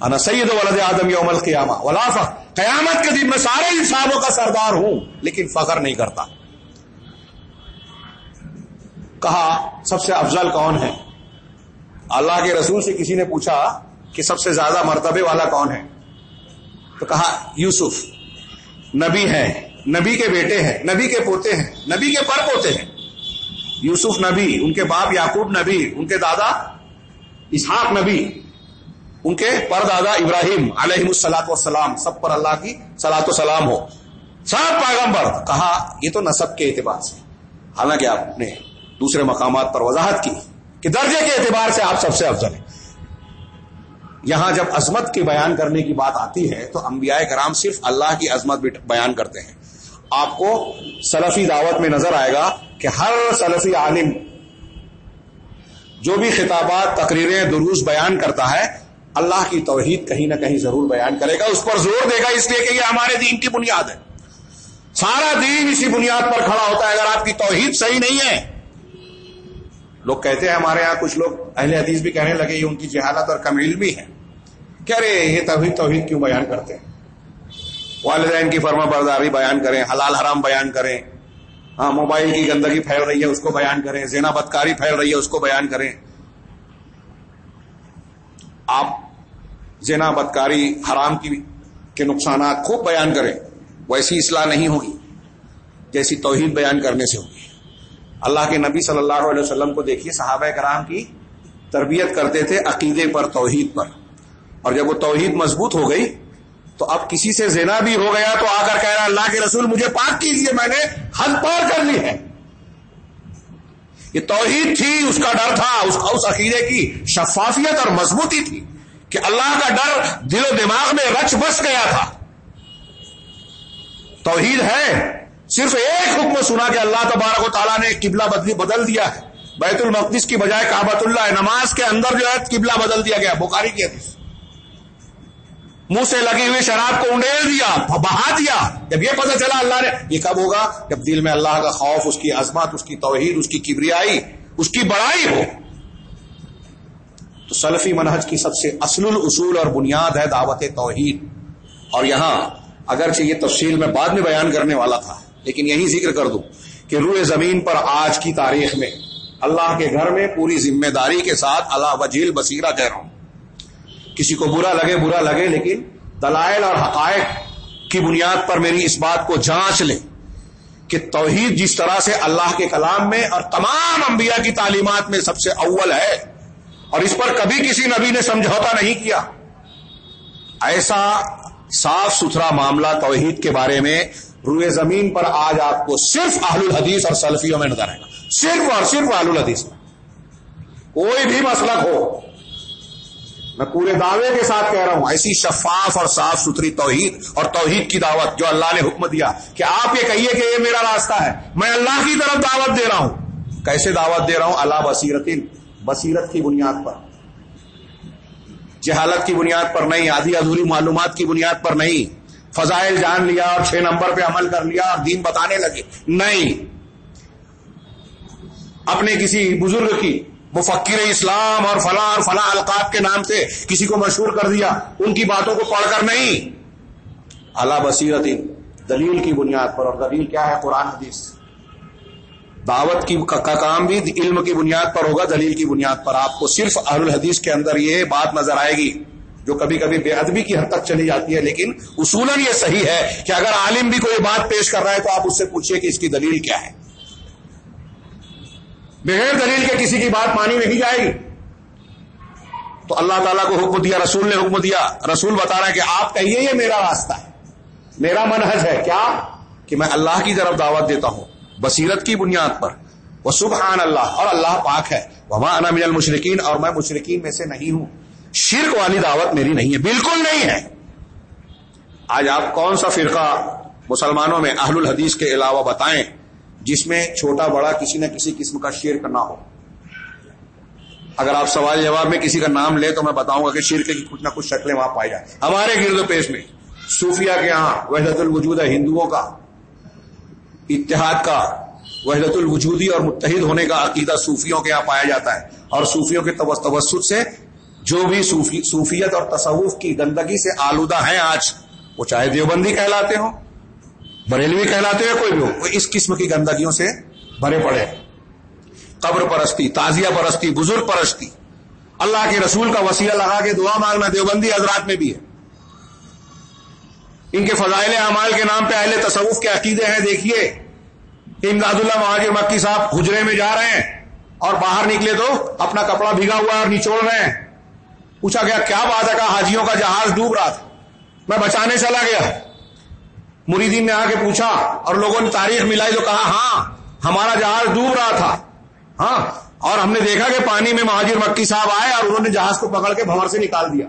انا سید ولد آدم یوم القیامہ. ولا فخر قیامت کے دن میں سارے انسانوں کا سردار ہوں، لیکن فخر نہیں کرتا۔ کہا، سب سے افضل کون ہے؟ اللہ کے رسول سے کسی نے پوچھا کہ سب سے زیادہ مرتبے والا کون ہے؟ تو کہا، یوسف۔ نبی ہے، نبی کے بیٹے ہیں، نبی کے پوتے ہیں، نبی کے پر پوتے ہیں۔ یوسف نبی، ان کے باپ یعقوب نبی، ان کے دادا اسحاق نبی ان کے پر دادا ابراہیم علیہ السلاط وسلام سب پر اللہ کی سلاۃ و سلام ہو۔ سب پیغمبر کہا، یہ تو نصب کے اعتبار سے۔ حالانکہ آپ نے دوسرے مقامات پر وضاحت کی کہ درجے کے اعتبار سے آپ سب سے افضل ہیں۔ یہاں جب عظمت کے بیان کرنے کی بات آتی ہے، تو انبیاء کرام صرف اللہ کی عظمت بیان کرتے ہیں۔ آپ کو سلفی دعوت میں نظر آئے گا کہ ہر سلفی عالم جو بھی خطابات، تقریریں، دروس بیان کرتا ہے اللہ کی توحید کہیں نہ کہیں ضرور بیان کرے گا، اس پر زور دے گا اس لیے کہ یہ ہمارے دین کی بنیاد ہے۔ سارا دین اسی بنیاد پر کھڑا ہوتا ہے، اگر آپ کی توحید صحیح نہیں ہے۔ لوگ کہتے ہیں ہمارے یہاں کچھ لوگ اہل حدیث بھی کہنے لگے، یہ ان کی جہالت اور کمیل بھی ہے۔ کیا رے یہ توحید توحید کیوں بیان کرتے ہیں؟ والدین کی فرما برداری بیان کریں، حلال حرام بیان کریں۔ ہاں موبائل کی گندگی پھیل رہی ہے، اس کو بیان کریں۔ زینا بدکاری پھیل رہی ہے، اس کو بیان کریں۔ آپ زینا بدکاری حرام کی کے نقصانات خوب بیان کریں، ویسی اصلاح نہیں ہوگی، جیسی توحید بیان کرنے سے ہوگی۔ اللہ کے نبی صلی اللہ علیہ وسلم کو دیکھیے، صحابہ کرام کی تربیت کرتے تھے عقیدے پر، توحید پر۔ اور جب وہ توحید مضبوط ہو گئی، تو اب کسی سے زنا بھی ہو گیا تو آ کر کہہ رہا اللہ کے رسول مجھے پاک کیجیے میں نے حد پار کر لی ہے۔ یہ توحید تھی، اس کا ڈر تھا اس عقیدے کی شفافیت اور مضبوطی تھی۔ کہ اللہ کا ڈر دل و دماغ میں رچ بس گیا تھا۔ توحید ہے، صرف ایک حکم سنا کہ اللہ تبارک و تعالیٰ نے قبلہ بدلی بدل دیا ہے۔ بیت المقدس کی بجائے کابت اللہ، نماز کے اندر جو ہے قبلہ بدل دیا گیا، بخاری کی حدیث۔ منہ سے لگی ہوئی شراب کو انڈیل دیا، بہا دیا۔ جب یہ پتہ چلا اللہ نے، یہ کب ہوگا؟ جب دل میں اللہ کا خوف، اس کی عظمت، اس کی توحید، اس کی کبریائی، اس کی بڑائی ہو۔ تو سلفی منہج کی سب سے اصل الاصول اور بنیاد ہے دعوت توحید۔ اور یہاں اگرچہ یہ تفصیل میں بعد میں بیان کرنے والا تھا، لیکن یہی ذکر کر دوں کہ روئے زمین پر آج کی تاریخ میں اللہ کے گھر میں پوری ذمہ داری کے ساتھ اللہ وجیل بصیرہ کہہ رہا ہوں۔ کسی کو برا لگے برا لگے، لیکن دلائل اور حقائق کی بنیاد پر میری اس بات کو جانچ لیں کہ توحید جس طرح سے اللہ کے کلام میں اور تمام انبیاء کی تعلیمات میں سب سے اول ہے اور اس پر کبھی کسی نبی نے سمجھوتا نہیں کیا۔ ایسا صاف ستھرا معاملہ توحید کے بارے میں روئے زمین پر آج آپ کو صرف اہل الحدیث اور سلفیوں میں نظر آئے گا۔ صرف اور صرف اہل الحدیث۔ میں کوئی بھی مسلک ہو۔ میں پورے دعوے کے ساتھ کہہ رہا ہوں، ایسی شفاف اور صاف ستھری توحید اور توحید کی دعوت جو اللہ نے حکم دیا کہ آپ یہ کہیے کہ یہ میرا راستہ ہے، میں اللہ کی طرف دعوت دے رہا ہوں۔ کیسے دعوت دے رہا ہوں؟ اللہ بصیرت بصیرت کی بنیاد پر۔ جہالت کی بنیاد پر نہیں، آدھی ادھوری معلومات کی بنیاد پر نہیں۔ فضائل جان لیا، اور چھ نمبر پہ عمل کر لیا، اور دین بتانے لگے۔ نہیں۔ اپنے کسی بزرگ کی، مفکر اسلام اور فلاں اور فلاں القاب کے نام سے کسی کو مشہور کر دیا، ان کی باتوں کو پڑھ کر نہیں۔ اللہ بصیرت، دلیل کی بنیاد پر۔ اور دلیل کیا ہے؟ قرآن حدیث۔ دعوت کی کا کام بھی علم کی بنیاد پر ہوگا، دلیل کی بنیاد پر۔ آپ کو صرف اہل الحدیث کے اندر یہ بات نظر آئے گی، جو کبھی کبھی بے ادبی کی حد تک چلی جاتی ہے، لیکن اصولاً یہ صحیح ہے کہ اگر عالم بھی کوئی بات پیش کر رہا ہے تو آپ اس سے پوچھیے کہ اس کی دلیل کیا ہے۔ بغیر دلیل کے کسی کی بات مانی نہیں جائے گی۔ تو اللہ تعالیٰ کو حکم دیا، رسول نے حکم دیا۔ رسول بتا رہا ہے کہ آپ کہیے یہ میرا راستہ ہے، میرا منحج ہے۔ کیا؟ کہ میں اللہ کی طرف دعوت دیتا ہوں۔ بصیرت کی بنیاد پر۔ وہ سبحان اللہ، اور اللہ پاک ہے۔ وہاں من المشرقین اور میں مشرقین میں سے نہیں ہوں۔ شرک والی دعوت میری نہیں ہے، بالکل نہیں ہے۔ آج آپ کون سا فرقہ مسلمانوں میں اہل الحدیث کے علاوہ بتائیں، جس میں چھوٹا بڑا کسی نہ کسی قسم کا شرک نہ ہو؟ اگر آپ سوال جواب میں کسی کا نام لے تو میں بتاؤں گا کہ شرک کی کچھ نہ کچھ شکلیں وہاں پائی جائیں۔ ہمارے گرد و پیش میں صوفیہ کے یہاں وحدت الوجود ہے، ہندوؤں کا۔ اتحاد کا وحدت الوجودی اور متحد ہونے کا عقیدہ صوفیوں کے یہاں پایا جاتا ہے اور صوفیوں کے توسط سے جو بھی صوفی صوفیت اور تصوف کی گندگی سے آلودہ ہیں آج، وہ چاہے دیوبندی کہلاتے ہوں، بریلوی کہلاتے ہیں کوئی بھی ہو، وہ اس قسم کی گندگیوں سے بھرے پڑے قبر پرستی تازیہ پرستی، بزرگ پرستی، اللہ کے رسول کا وسیلہ لگا کے دعا مانگنا دیوبندی حضرات میں بھی ہے۔ ان کے فضائل اعمال کے نام پہ اہل تصوف کے عقیدے ہیں، دیکھیے۔ امداد اللہ مہاجر مکی صاحب حجرے میں جا رہے ہیں اور باہر نکلے تو اپنا کپڑا بھیگا ہوا ہے اور نچوڑ رہے ہیں۔ پوچھا گیا، کیا بات ہے؟ کہا، حاجیوں کا جہاز ڈوب رہا تھا۔ میں بچانے چلا گیا۔ مریدین نے آ کے پوچھا اور لوگوں نے تاریخ ملائی تو کہا ہاں ہمارا جہاز ڈوب رہا تھا۔ ہاں اور ہم نے دیکھا کہ پانی میں مہاجر مکی صاحب آئے اور انہوں نے جہاز کو پکڑ کے بھور سے نکال دیا۔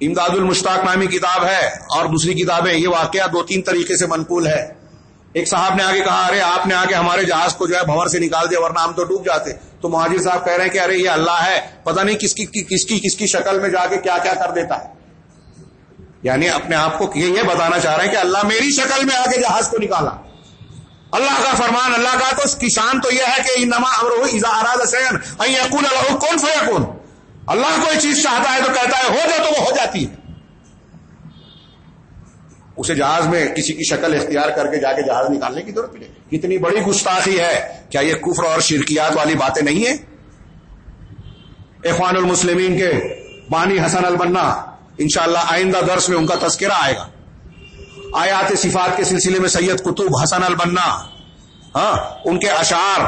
امداد المشتاق نامی کتاب ہے اور دوسری کتابیں، یہ واقعہ دو تین طریقے سے منقول ہے۔ ایک صاحب نے آگے کہا، ارے آپ نے آگے ہمارے جہاز کو جو ہے بھور سے نکال دیا، ورنہ ہم تو ڈوب جاتے۔ تو مہاجر صاحب کہہ رہے ہیں کہ ارے یہ اللہ ہے، پتہ نہیں کس کی کس کی کس کی شکل میں جا کے کیا کیا کر دیتا ہے۔ یعنی اپنے آپ کو یہ بتانا چاہ رہے ہیں کہ اللہ میری شکل میں آ کے جہاز کو نکالا۔ اللہ کا فرمان، اللہ کا تو اس کی شان تو یہ ہے کہ نما امر کون فیکون۔ اللہ کوئی چیز چاہتا ہے تو کہتا ہے، ہو جائے تو وہ ہو جاتی ہے۔ اسے جہاز میں کسی کی شکل اختیار کر کے جا کے جہاز نکالنے کی ضرورت نہیں۔ کتنی بڑی گستاخی ہے۔ کیا یہ کفر اور شرکیات والی باتیں نہیں ہیں؟ اخوان المسلمین کے بانی حسن البنا، انشاءاللہ آئندہ درس میں ان کا تذکرہ آئے گا۔ آیات صفات کے سلسلے میں سید قطب حسن البنا ہاں ان کے اشعار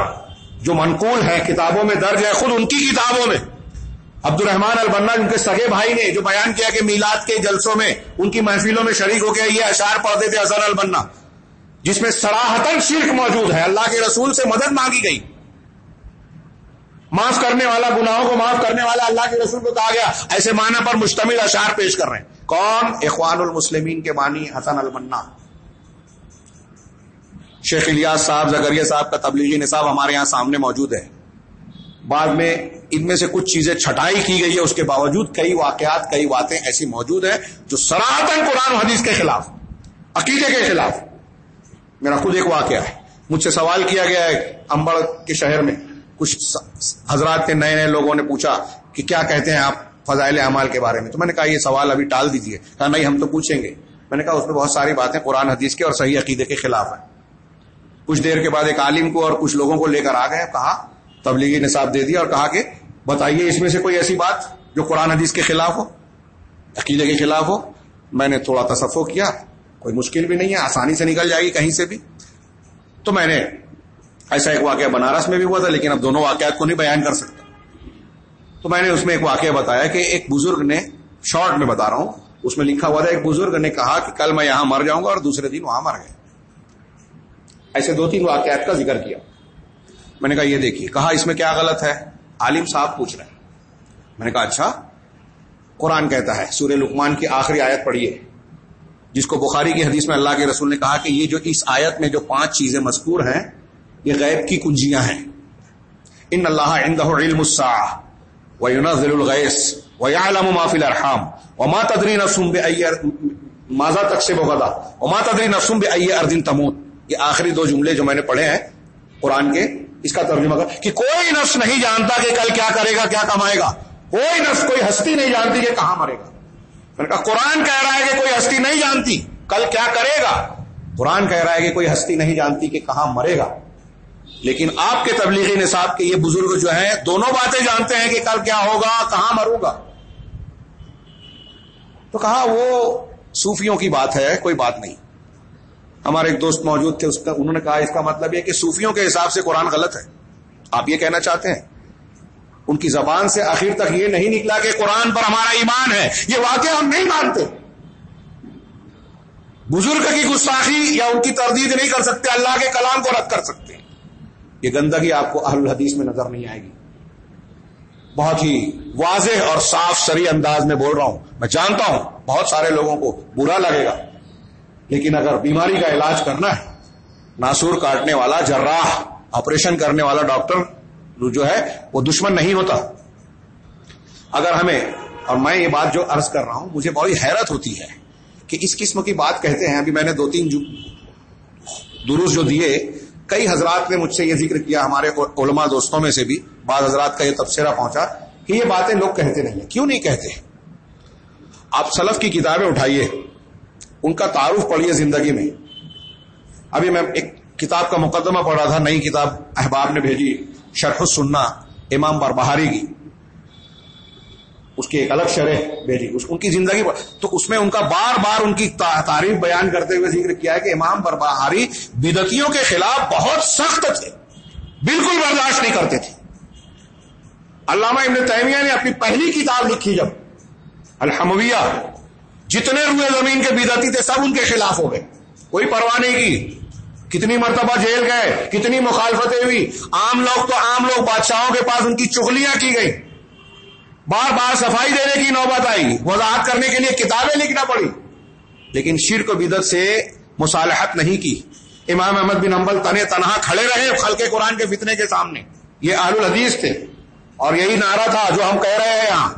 جو منقول ہیں کتابوں میں، درج ہے خود ان کی کتابوں میں۔ عبد الرحمان البنا ان کے سگے بھائی نے جو بیان کیا کہ میلاد کے جلسوں میں ان کی محفلوں میں شریک ہو کے یہ اشعار پڑھتے تھے حسن البنا، جس میں سراہتن شرک موجود ہے، اللہ کے رسول سے مدد مانگی گئی۔ معاف کرنے والا، گناہوں کو معاف کرنے والا اللہ کے رسول کو کہا گیا۔ ایسے معنی پر مشتمل اشعار پیش کر رہے ہیں۔ کون؟ اخوان المسلمین کے بانی حسن المنا شیخ الیاس صاحب زگریہ صاحب کا تبلیغی نصاب ہمارے یہاں سامنے موجود ہے۔ بعد میں ان میں سے کچھ چیزیں چھٹائی کی گئی ہے، اس کے باوجود کئی واقعات، کئی باتیں ایسی موجود ہیں جو سناتن قرآن حدیث کے خلاف، عقیدے کے خلاف۔ میرا خود ایک واقعہ ہے۔ مجھ سے سوال کیا گیا ہے امبڑ کے شہر میں۔ کچھ حضرات کے نئے نئے لوگوں نے پوچھا کہ کیا کہتے ہیں آپ فضائل اعمال کے بارے میں؟ تو میں نے کہا یہ سوال ابھی ٹال دیجیے کہا نہیں، ہم تو پوچھیں گے۔ میں نے کہا اس میں بہت ساری باتیں قرآن، حدیث کے اور صحیح عقیدے کے خلاف ہیں۔ کچھ دیر کے بعد ایک عالم کو اور کچھ لوگوں کو لے کر آ گئے، کہا تبلیغی نصاب دے دیا اور کہا کہ بتائیے اس میں سے کوئی ایسی بات جو قرآن حدیث کے خلاف ہو، عقیدے کے خلاف ہو؟ میں نے تھوڑا تصفو کیا، کوئی مشکل بھی نہیں ہے، آسانی سے نکل جائے گی کہیں سے بھی۔ تو میں نے ایسا ایک واقعہ بنارس میں بھی ہوا تھا، لیکن اب دونوں واقعات کو نہیں بیان کر سکتا۔ تو میں نے اس میں ایک واقعہ بتایا کہ ایک بزرگ نے شارٹ میں بتا رہا ہوں، اس میں لکھا ہوا تھا، ایک بزرگ نے کہا کہ کل میں یہاں مر جاؤں گا اور دوسرے دن وہاں مر گئے۔ ایسے دو تین واقعات کا ذکر کیا۔ میں نے کہا، یہ دیکھیے۔ کہا، اس میں کیا غلط ہے؟ عالم صاحب پوچھ رہے ہیں۔ میں نے کہا اچھا قرآن کہتا ہے، سورہ لکمان کی آخری آیت پڑھیے۔ جس کو بخاری کی حدیث میں اللہ کے رسول نے کہا کہ یہ جو اس آیت میں جو پانچ چیزیں مذکور ہیں، یہ غیب کی کنجیاں ہیں۔ ان اللہ عندہ علم وينزل الغيث ويعلم ما في الارحام وما تدري نفس باي ماذا تكسب غدا؟ وما تدري نفس باي ارض تموت۔ یہ آخری دو جملے جو میں نے پڑھے ہیں، قرآن کے اس کا ترجمہ کر کہ کوئی نفس نہیں جانتا کہ کل کیا کرے گا، کیا کمائے گا۔ کوئی نفس، کوئی ہستی نہیں جانتی کہ کہاں مرے گا۔ میں نے کہا، قرآن کہہ رہا ہے کہ کوئی ہستی نہیں جانتی کل کیا کرے گا۔ قرآن کہہ رہا ہے کہ کوئی ہستی نہیں جانتی کہ کہاں مرے گا۔ لیکن آپ کے تبلیغی نصاب کے یہ بزرگ جو ہیں، دونوں باتیں جانتے ہیں کہ کل کیا ہوگا، کہاں مروں گا۔ تو کہا، وہ صوفیوں کی بات ہے، کوئی بات نہیں۔ ہمارے ایک دوست موجود تھے، اس کا، انہوں نے کہا، اس کا مطلب یہ کہ صوفیوں کے حساب سے قرآن غلط ہے۔ آپ یہ کہنا چاہتے ہیں؟ ان کی زبان سے آخر تک یہ نہیں نکلا کہ قرآن پر ہمارا ایمان ہے۔ یہ واقعہ ہم نہیں مانتے۔ بزرگ کی گستاخی یا ان کی تردید نہیں کر سکتے، اللہ کے کلام کو رد کر سکتے۔ یہ گندگی آپ کو اہل الحدیث میں نظر نہیں آئے گی۔ بہت ہی واضح اور صاف سری انداز میں بول رہا ہوں۔ میں جانتا ہوں بہت سارے لوگوں کو برا لگے گا۔ لیکن اگر بیماری کا علاج کرنا ہے، ناسور کاٹنے والا، جراح آپریشن کرنے والا ڈاکٹر جو ہے، وہ دشمن نہیں ہوتا۔ اگر ہمیں، اور میں یہ بات جو عرض کر رہا ہوں، مجھے بڑی حیرت ہوتی ہے کہ اس قسم کی بات کہتے ہیں۔ ابھی میں نے دو تین درست جو دیے، کئی حضرات نے مجھ سے یہ ذکر کیا، ہمارے علماء دوستوں میں سے بھی بعض حضرات کا یہ تبصرہ پہنچا کہ یہ باتیں لوگ کہتے نہیں ہیں۔ کیوں نہیں کہتے؟ آپ سلف کی کتابیں اٹھائیے۔ ان کا تعارف پڑھیے زندگی میں۔ ابھی میں ایک کتاب کا مقدمہ پڑھ رہا تھا، نئی کتاب احباب نے بھیجی، شرح سننا امام بار بہاری کی۔ اس کی ایک الگ شرح بھیجی ان کی زندگی تو اس میں ان کا بار بار ان کی تعریف بیان کرتے ہوئے ذکر کیا ہے کہ امام بر بہاری بدتیوں کے خلاف بہت سخت تھے۔ بالکل برداشت نہیں کرتے تھے۔ علامہ ابن تیمیہ نے اپنی پہلی کتاب لکھی جب، الحمویہ۔ جتنے روئے زمین کے بدتی تھے، سب ان کے خلاف ہو گئے۔ کوئی پرواہ نہیں کی۔ کتنی مرتبہ جیل گئے، کتنی مخالفتیں ہوئی۔ عام لوگ تو عام لوگ، بادشاہوں کے پاس ان کی چگلیاں کی گئی بار بار صفائی دینے کی نوبت آئی۔ وضاحت کرنے کے لیے کتابیں لکھنا پڑی۔ لیکن شرک و بدت سے مصالحت نہیں کی۔ امام احمد بن امبل تنے تنہا کھڑے رہے خل کے قرآن کے فتنے کے سامنے۔ یہ آل الحدیث تھے۔ اور یہی نعرہ تھا جو ہم کہہ رہے ہیں یہاں۔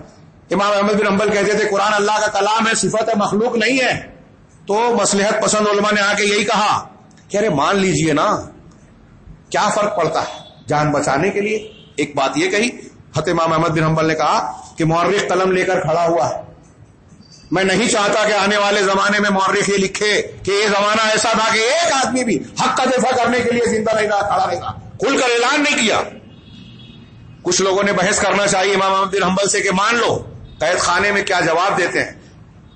امام احمد بن امبل کہتے تھے، قرآن اللہ کا کلام ہے، صفت مخلوق نہیں ہے۔ تو مسلحت پسند علماء نے آ کے یہی کہا کہ ارے مان لیجیے نا، کیا فرق پڑتا ہے جان بچانے کے لیے؟ ایک بات یہ کہی حت امام احمد بن حنبل نے کہا کہ مورخ قلم لے کر کھڑا ہوا ہے۔ میں نہیں چاہتا کہ آنے والے زمانے میں مورخ یہ لکھے کہ یہ زمانہ ایسا تھا کہ ایک آدمی بھی حق کا دفاع کرنے کے لیے زندہ رہے گا کھڑا رہے کھل کر اعلان نہیں کیا۔ کچھ لوگوں نے بحث کرنا چاہیے امام احمد بن حنبل سے کہ مان لو قید خانے میں کیا جواب دیتے ہیں؟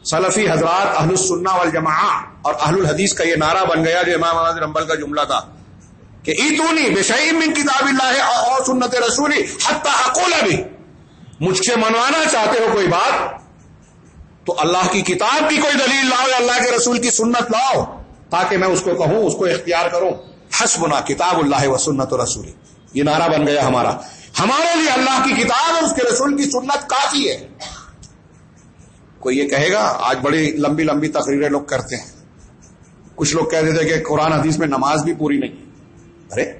سلفی حضرات اہل السنہ والجماع اور اہل الحدیث کا یہ نعرہ بن گیا جو امام احمد رمبل کا جملہ تھا۔ کہ ایتونی بے من کتاب اللہ اور سنت رسولی حتی اقول بھی مجھ سے منوانا چاہتے ہو کوئی بات؟ تو اللہ کی کتاب کی کوئی دلیل لاؤ یا اللہ کے رسول کی سنت لاؤ تاکہ میں اس کو کہوں، اس کو اختیار کروں۔ حسبنا کتاب اللہ و سنت و رسولی یہ نعرہ بن گیا ہمارا۔ ہمارے لیے اللہ کی کتاب اور اس کے رسول کی سنت کافی ہے۔ کوئی یہ کہے گا، آج بڑی لمبی لمبی تقریریں لوگ کرتے ہیں۔ کچھ لوگ کہہ دیتے کہ قرآن حدیث میں نماز بھی پوری نہیں۔ ارے،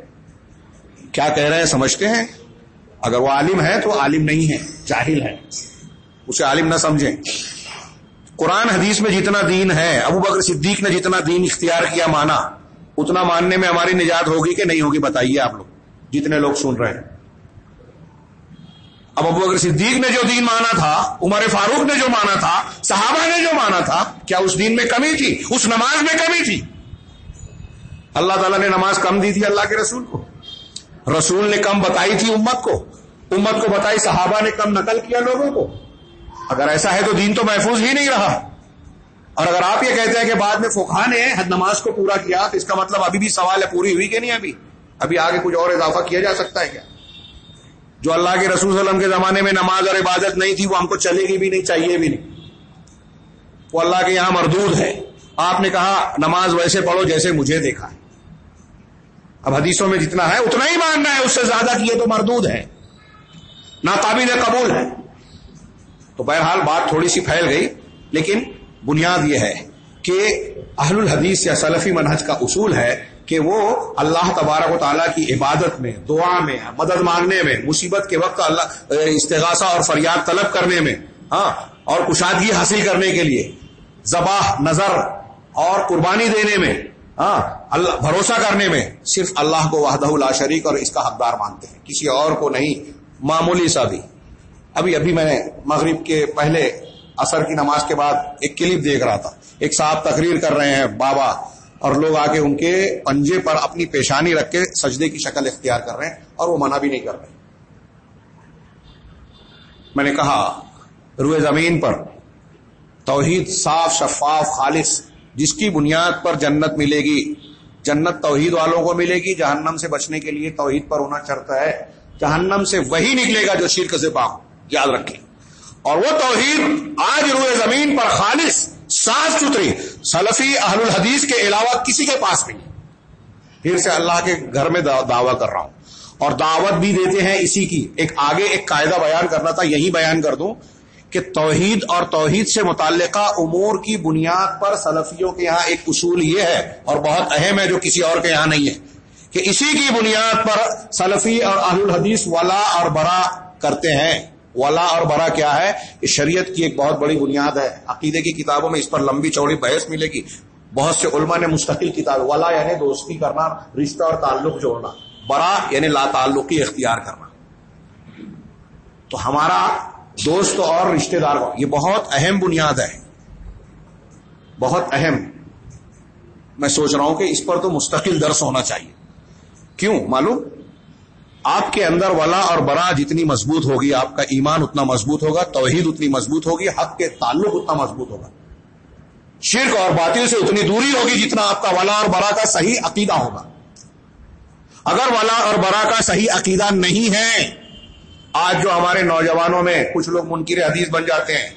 کیا کہہ رہے ہیں؟ سمجھتے ہیں۔ اگر وہ عالم ہے تو عالم نہیں ہے، جاہل ہے۔ اسے عالم نہ سمجھیں۔ قرآن حدیث میں جتنا دین ہے، ابو بکر صدیق نے جتنا دین اختیار کیا مانا، اتنا ماننے میں ہماری نجات ہوگی کہ نہیں ہوگی، بتائیے آپ لوگ۔ جتنے لوگ سن رہے ہیں۔ اب ابو اگر صدیق نے جو دین مانا تھا، عمر فاروق نے جو مانا تھا، صحابہ نے جو مانا تھا، کیا اس دین میں کمی تھی؟ اس نماز میں کمی تھی؟ اللہ تعالیٰ نے نماز کم دی تھی اللہ کے رسول کو۔ رسول نے کم بتائی تھی امت کو۔ امت کو بتائی، صحابہ نے کم نقل کیا لوگوں کو۔ اگر ایسا ہے تو دین تو محفوظ ہی نہیں رہا۔ اور اگر آپ یہ کہتے ہیں کہ بعد میں فوکھا نے حد نماز کو پورا کیا، تو اس کا مطلب ابھی بھی سوال ہے، پوری ہوئی کہ نہیں ابھی؟ ابھی آگے کچھ اور اضافہ کیا جا سکتا ہے کیا؟ جو اللہ کے رسول صلی اللہ علیہ وسلم کے زمانے میں نماز اور عبادت نہیں تھی، وہ ہم کو چلے گی بھی نہیں، چاہیے بھی نہیں۔ وہ اللہ کے یہاں مردود ہے آپ نے کہا، نماز ویسے پڑھو جیسے مجھے دیکھا۔ ہے اب حدیثوں میں جتنا ہے، اتنا ہی ماننا ہے، اس سے زیادہ کیے تو مردود ہے ناقابل قبول ہے تو بہرحال بات تھوڑی سی پھیل گئی، لیکن بنیاد یہ ہے کہ اہل الحدیث یا سلفی منہج کا اصول ہے کہ وہ اللہ تبارک و تعالیٰ کی عبادت میں، دعا میں، مدد مانگنے میں، مصیبت کے وقت اللہ، استغاثہ اور فریاد طلب کرنے میں ہاں اور کشادگی حاصل کرنے کے لیے زباہ نظر اور قربانی دینے میں ہاں اللہ، بھروسہ کرنے میں صرف اللہ کو وحدہ اللہ شریک اور اس کا حقدار مانتے ہیں۔ کسی اور کو نہیں، معمولی سا بھی۔ ابھی ابھی میں نے مغرب کے پہلے اثر کی نماز کے بعد ایک کلپ دیکھ رہا تھا۔ ایک صاحب تقریر کر رہے ہیں، بابا اور لوگ آ کے ان کے پنجے پر اپنی پیشانی رکھ کے سجدے کی شکل اختیار کر رہے ہیں اور وہ منع بھی نہیں کر رہے میں نے کہا روئے زمین پر توحید صاف، شفاف، خالص، جس کی بنیاد پر جنت ملے گی، جنت توحید والوں کو ملے گی، جہنم سے بچنے کے لیے توحید پر ہونا چڑھتا ہے۔ جہنم سے وہی نکلے گا جو شرک سے پاک، یاد رکھیں۔ اور وہ توحید آج روئے زمین پر خالص صاف ستھری سلفی اہل الحدیث کے علاوہ کسی کے پاس نہیں پھر سے اللہ کے گھر میں دعویٰ کر رہا ہوں۔ اور دعوت بھی دیتے ہیں اسی کی۔ ایک آگے ایک قاعدہ بیان کرنا تھا، یہی بیان کر دوں کہ توحید اور توحید سے متعلقہ امور کی بنیاد پر سلفیوں کے یہاں ایک اصول یہ ہے، اور بہت اہم ہے جو کسی اور کے یہاں نہیں ہے، کہ اسی کی بنیاد پر سلفی اور اہل الحدیث ولا اور برا کرتے ہیں۔ ولا اور برا کیا ہے؟ کہ شریعت کی ایک بہت بڑی بنیاد ہے۔ عقیدے کی کتابوں میں اس پر لمبی چوڑی بحث ملے گی۔ بہت سے علماء نے مستقل کتاب، ولا یعنی دوستی کرنا، رشتہ اور تعلق جوڑنا۔ برا یعنی لا تعلقی اختیار کرنا۔ تو ہمارا دوست اور رشتہ دار، یہ بہت اہم بنیاد ہے۔ بہت اہم۔ میں سوچ رہا ہوں کہ اس پر تو مستقل درس ہونا چاہیے۔ کیوں؟ معلوم؟ آپ کے اندر ولا اور برا جتنی مضبوط ہوگی، آپ کا ایمان اتنا مضبوط ہوگا، توحید اتنی مضبوط ہوگی، حق کے تعلق اتنا مضبوط ہوگا۔ شرک اور باطل سے اتنی دوری ہوگی جتنا آپ کا ولا اور برا کا صحیح عقیدہ ہوگا۔ اگر ولا اور برا کا صحیح عقیدہ نہیں ہے، آج جو ہمارے نوجوانوں میں کچھ لوگ منکر حدیث بن جاتے ہیں،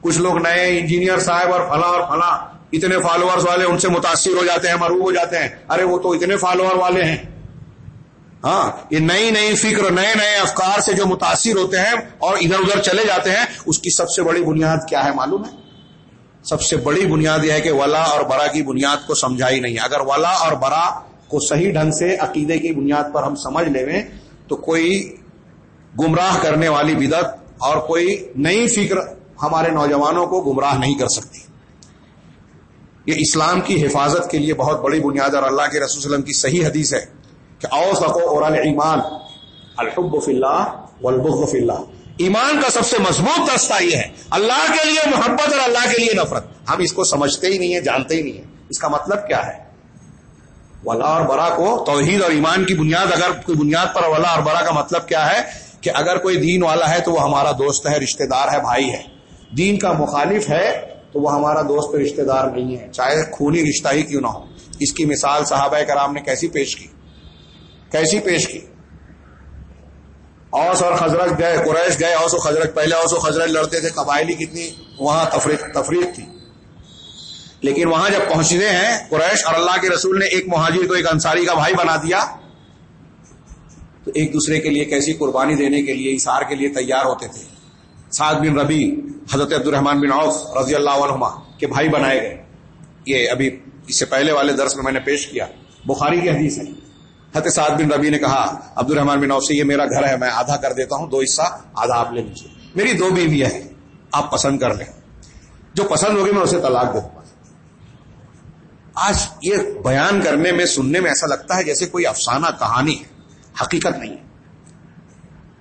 کچھ لوگ نئے انجینئر صاحب اور فلاں اور فلاں، اتنے فالوورز والے ان سے متاثر ہو جاتے ہیں مروب ہو جاتے ہیں۔ ارے وہ تو اتنے فالوور والے ہیں۔ ہاں یہ نئی نئی فکر نئے نئے افکار سے جو متاثر ہوتے ہیں اور ادھر ادھر چلے جاتے ہیں، اس کی سب سے بڑی بنیاد کیا ہے معلوم ہے؟ سب سے بڑی بنیاد یہ ہے کہ ولا اور برا کی بنیاد کو سمجھائی نہیں اگر ولا اور برا کو صحیح ڈھنگ سے عقیدے کی بنیاد پر ہم سمجھ لیں تو کوئی گمراہ کرنے والی بدت اور کوئی نئی فکر ہمارے نوجوانوں کو گمراہ نہیں کر سکتی۔ یہ اسلام کی حفاظت کے لیے بہت بڑی بنیاد اور اللہ کے رسول وسلم کی صحیح حدیث ہے۔ کہ اوس اور ایمان، الحب فی اللہ والبغض فی اللہ۔ ایمان کا سب سے مضبوط دستہ یہ ہے، اللہ کے لیے محبت اور اللہ کے لیے نفرت۔ ہم اس کو سمجھتے ہی نہیں ہیں، جانتے ہی نہیں ہیں۔ اس کا مطلب کیا ہے؟ ولا اور برا کو توحید اور ایمان کی بنیاد، اگر کوئی بنیاد پر ولا اور برا کا مطلب کیا ہے کہ اگر کوئی دین والا ہے تو وہ ہمارا دوست ہے، رشتہ دار ہے، بھائی ہے۔ دین کا مخالف ہے تو وہ ہمارا دوست، رشتہ دار نہیں ہے۔ چاہے خونی رشتہ ہی کیوں نہ ہو۔ اس کی مثال صحابہ کرام نے کیسی پیش کی؟ کیسی پیش کی؟ اوس اور خزرت گئے، قریش گئے، اوس و خزرت پہلے، اوس و خزرت لڑتے تھے، قبائلی کتنی؟ وہاں تفریق تفریق تھی۔ لیکن وہاں جب پہنچتے ہیں، قریش اور اللہ کے رسول نے ایک مہاجر کو ایک انصاری کا بھائی بنا دیا، تو ایک دوسرے کے لیے کیسی قربانی دینے کے لیے اشار کے لیے تیار ہوتے تھے۔ سعد بن ربی حضرت عبد الرحمان بن عوف رضی اللہ عنہما کے بھائی بنائے گئے۔ یہ ابھی اس سے پہلے والے درس میں میں نے پیش کیا۔ بخاری کی حدیث ہے۔ حضرت سعد بن ربی نے کہا عبد الرحمان بن عوف سے یہ میرا گھر ہے، میں آدھا کر دیتا ہوں، دو حصہ آدھا آپ لے لیجیے میری دو بیویاں ہیں، آپ پسند کر لیں۔ جو پسند ہوگی، میں اسے طلاق دوں۔ آج یہ بیان کرنے میں، سننے میں ایسا لگتا ہے جیسے کوئی افسانہ کہانی ہے۔ حقیقت نہیں ہے۔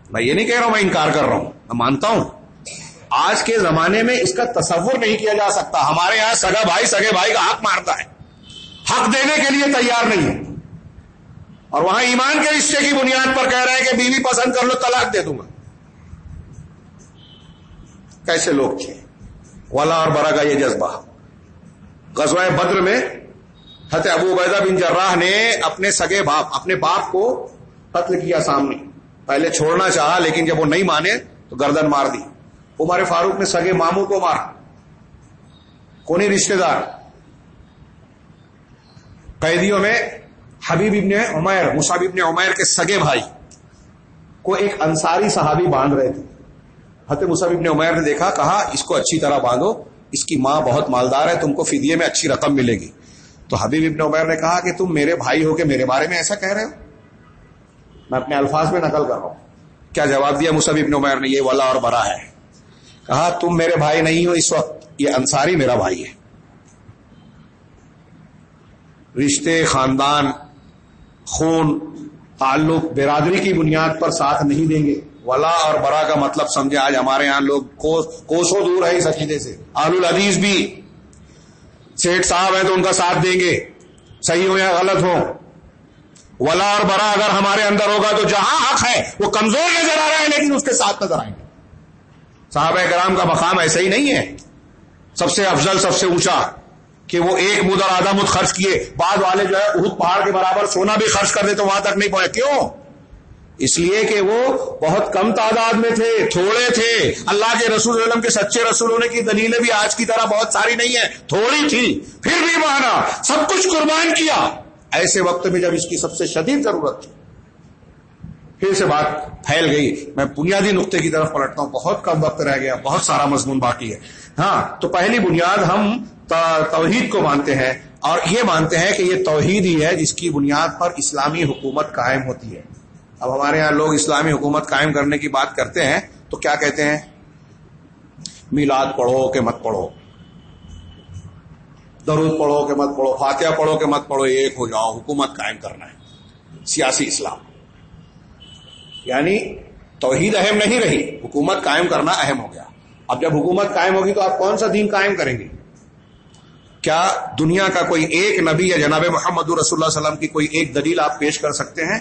میں یہ نہیں کہہ رہا ہوں، میں انکار کر رہا ہوں۔ میں مانتا ہوں، آج کے زمانے میں اس کا تصور نہیں کیا جا سکتا۔ ہمارے یہاں سگا بھائی، سگے بھائی کا حق مارتا ہے۔ حق دینے کے لیے تیار نہیں ہے۔ اور وہاں ایمان کے رشتے کی بنیاد پر کہہ رہے ہیں کہ بیوی پسند کر لو، طلاق دے دوں گا۔ کیسے لوگ تھے؟ ولا اور برا کا یہ جذبہ۔ غزوہ بدر میں حت ابو عبیدہ بن جراح نے اپنے سگے باپ، اپنے باپ کو قتل کیا سامنے۔ پہلے چھوڑنا چاہا، لیکن جب وہ نہیں مانے تو گردن مار دی۔ عمر فاروق نے سگے ماموں کو مارا۔ کونی رشتے دار؟ قیدیوں میں حبیب ابن عمیر، مصعب ابن عمیر کے سگے بھائی کو ایک انصاری صحابی باندھ رہے تھے۔ حت مصعب ابن عمیر نے دیکھا، کہا، اس کو اچھی طرح باندھو، اس کی ماں بہت مالدار ہے، تم کو فدیے میں اچھی رقم ملے گی۔ تو حبیب ابن عمیر نے کہا کہ تم میرے بھائی ہو کے میرے بارے میں ایسا کہہ رہے ہو؟ میں اپنے الفاظ میں نقل کر رہا ہوں۔ کیا جواب دیا مصعب ابن عمیر نے؟ یہ ولا اور برا ہے۔ کہا، تم میرے بھائی نہیں ہو اس وقت، یہ انصاری میرا بھائی ہے۔ رشتے، خاندان خون تعلق برادری کی بنیاد پر ساتھ نہیں دیں گے۔ ولا اور برا کا مطلب سمجھے، آج ہمارے یہاں لوگ کوسوں دور ہے اس عقیدے سے۔ آل العدیز بھی سیٹ صاحب ہیں تو ان کا ساتھ دیں گے۔ صحیح ہو یا غلط ہو ولا اور برا اگر ہمارے اندر ہوگا تو جہاں حق ہے، وہ کمزور نظر آ رہا ہے، لیکن اس کے ساتھ نظر آئیں گے۔ صحابہ کرام کا مقام ایسا ہی نہیں ہے۔ سب سے افضل، سب سے اونچا۔ کہ وہ ایک مد اور آدھا مد خرچ کیے۔ بعد والے جو ہے اہد پہاڑ کے برابر سونا بھی خرچ کر دے تو وہاں تک نہیں پہنچے۔ کیوں؟ اس لیے کہ وہ بہت کم تعداد میں تھے، تھوڑے تھے۔ اللہ کے رسول علم کے سچے رسول ہونے کی دلیلیں بھی آج کی طرح بہت ساری نہیں ہے تھوڑی تھی، پھر بھی مانا سب کچھ قربان کیا۔ ایسے وقت میں جب اس کی سب سے شدید ضرورت تھی، پھر سے بات پھیل گئی۔ میں بنیادی نقطے کی طرف پلٹتا ہوں۔ بہت کم وقت رہ گیا، بہت سارا مضمون باقی ہے۔ ہاں تو پہلی بنیاد ہم توحید کو مانتے ہیں اور یہ مانتے ہیں کہ یہ توحید ہی ہے جس کی بنیاد پر اسلامی حکومت قائم ہوتی ہے۔ اب ہمارے یہاں لوگ اسلامی حکومت قائم کرنے کی بات کرتے ہیں تو کیا کہتے ہیں؟ میلاد پڑھو کہ مت پڑھو۔ درود پڑھو کہ مت پڑھو۔ فاتحہ پڑھو کہ مت پڑھو۔ ایک ہو جاؤ۔ حکومت قائم کرنا ہے۔ سیاسی اسلام۔ یعنی توحید اہم نہیں رہی۔ حکومت قائم کرنا اہم ہو گیا۔ اب جب حکومت قائم ہوگی تو آپ کون سا دین قائم کریں گے؟ کیا دنیا کا کوئی ایک نبی یا جناب محمد رسول اللہ وسلم کی کوئی ایک دلیل آپ پیش کر سکتے ہیں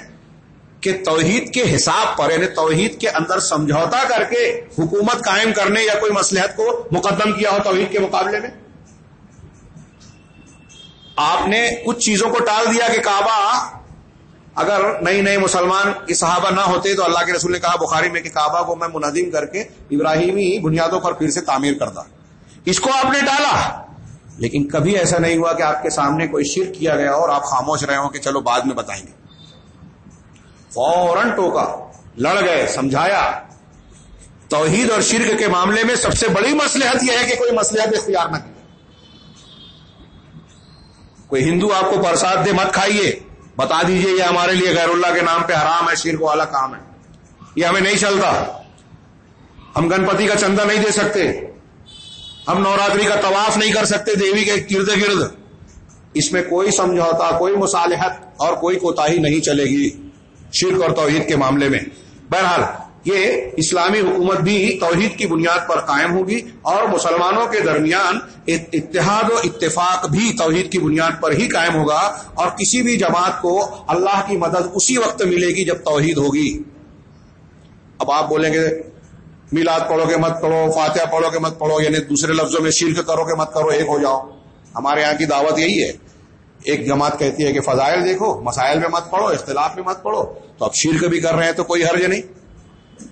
کہ توحید کے حساب پر یعنی توحید کے اندر سمجھوتا کر کے حکومت قائم کرنے یا کوئی مسلحت کو مقدم کیا ہو توحید کے مقابلے میں؟ آپ نے کچھ چیزوں کو ٹال دیا کہ کعبہ، اگر نئی نئے مسلمان کی صحابہ نہ ہوتے تو اللہ کے رسول نے کہا بخاری میں کہ کعبہ کو میں منظم کر کے ابراہیمی بنیادوں پر پھر سے تعمیر کرتا اس کو آپ نے ڈالا لیکن کبھی ایسا نہیں ہوا کہ آپ کے سامنے کوئی شرک کیا گیا اور آپ خاموش رہے ہوں کہ چلو بعد میں بتائیں گے۔ فوراً ٹوکا، لڑ گئے، سمجھایا۔ توحید اور شرک کے معاملے میں سب سے بڑی مسلحت یہ ہے کہ کوئی مسلحت اختیار نہ کی کوئی ہندو آپ کو پرساد دے، مت کھائیے۔ بتا دیجیے یہ ہمارے لیے غیر اللہ کے نام پہ حرام ہے، شرک والا کام ہے۔ یہ ہمیں نہیں چلتا۔ ہم گنپتی کا چندہ نہیں دے سکتے۔ ہم نوراتری کا طواف نہیں کر سکتے، دیوی کے گرد گرد۔ اس میں کوئی سمجھوتا، کوئی مصالحت اور کوئی کوتا نہیں چلے گی شرک اور توحید کے معاملے میں۔ بہرحال، یہ اسلامی حکومت بھی توحید کی بنیاد پر قائم ہوگی اور مسلمانوں کے درمیان اتحاد و اتفاق بھی توحید کی بنیاد پر ہی قائم ہوگا اور کسی بھی جماعت کو اللہ کی مدد اسی وقت ملے گی جب توحید ہوگی۔ اب آپ بولیں گے میلاد پڑھو گے مت پڑھو، فاتحہ پڑھو گے مت پڑھو یعنی دوسرے لفظوں میں شرک کرو گے مت کرو، ایک ہو جاؤ۔ ہمارے یہاں کی دعوت یہی ہے۔ ایک جماعت کہتی ہے کہ فضائل دیکھو، مسائل میں مت پڑھو، اختلاف میں مت پڑھو۔ تو اب شرک بھی کر رہے ہیں تو کوئی حرج نہیں۔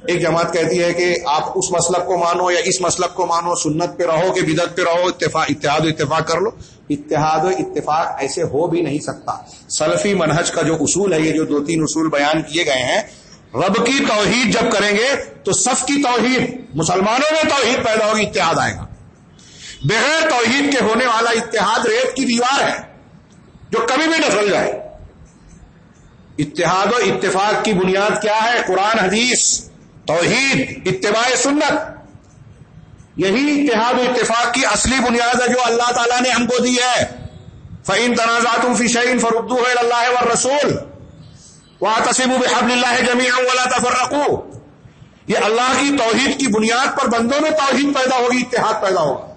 ایک جماعت کہتی ہے کہ آپ اس مسلک کو مانو یا اس مسلک کو مانو، سنت پہ رہو کہ بدت پہ رہو، اتفاق، اتحاد و اتفاق کر لو۔ اتحاد و اتفاق ایسے ہو بھی نہیں سکتا۔ سلفی منہج کا جو اصول ہے، یہ جو دو تین اصول بیان کیے گئے ہیں رب کی توحید جب کریں گے تو صف کی توحید، مسلمانوں میں توحید پیدا ہوگی، اتحاد آئے گا۔ بغیر توحید کے ہونے والا اتحاد ریت کی دیوار ہے، جو کبھی بھی ڈسل جائے اتحاد و اتفاق کی بنیاد کیا ہے؟ قرآن، حدیث، توحید، اتباع سنت۔ یہی اتحاد و اتفاق کی اصلی بنیاد ہے جو اللہ تعالیٰ نے ہم کو دی ہے۔ فعین تنازع فی شعین فردو اللہ و رسول وہ تسیم اللہ جمی اللہ تفرقو یہ اللہ کی توحید کی بنیاد پر بندوں میں توحید پیدا ہوگی، اتحاد پیدا ہوگا۔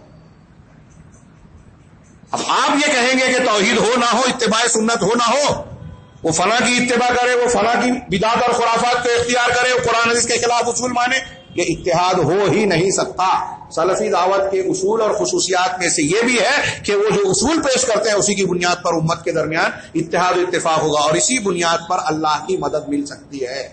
اب آپ یہ کہیں گے کہ توحید ہو نہ ہو، اتباع سنت ہو نہ ہو، وہ فلاں کی اتباع کرے، وہ فلاں کی بداد اور خرافات کو اختیار کرے، وہ قرآن حدیث کے خلاف اصول مانے۔ یہ اتحاد ہو ہی نہیں سکتا۔ سلفی دعوت کے اصول اور خصوصیات میں سے یہ بھی ہے کہ وہ جو اصول پیش کرتے ہیں اسی کی بنیاد پر امت کے درمیان اتحاد و اتفاق ہوگا اور اسی بنیاد پر اللہ کی مدد مل سکتی ہے۔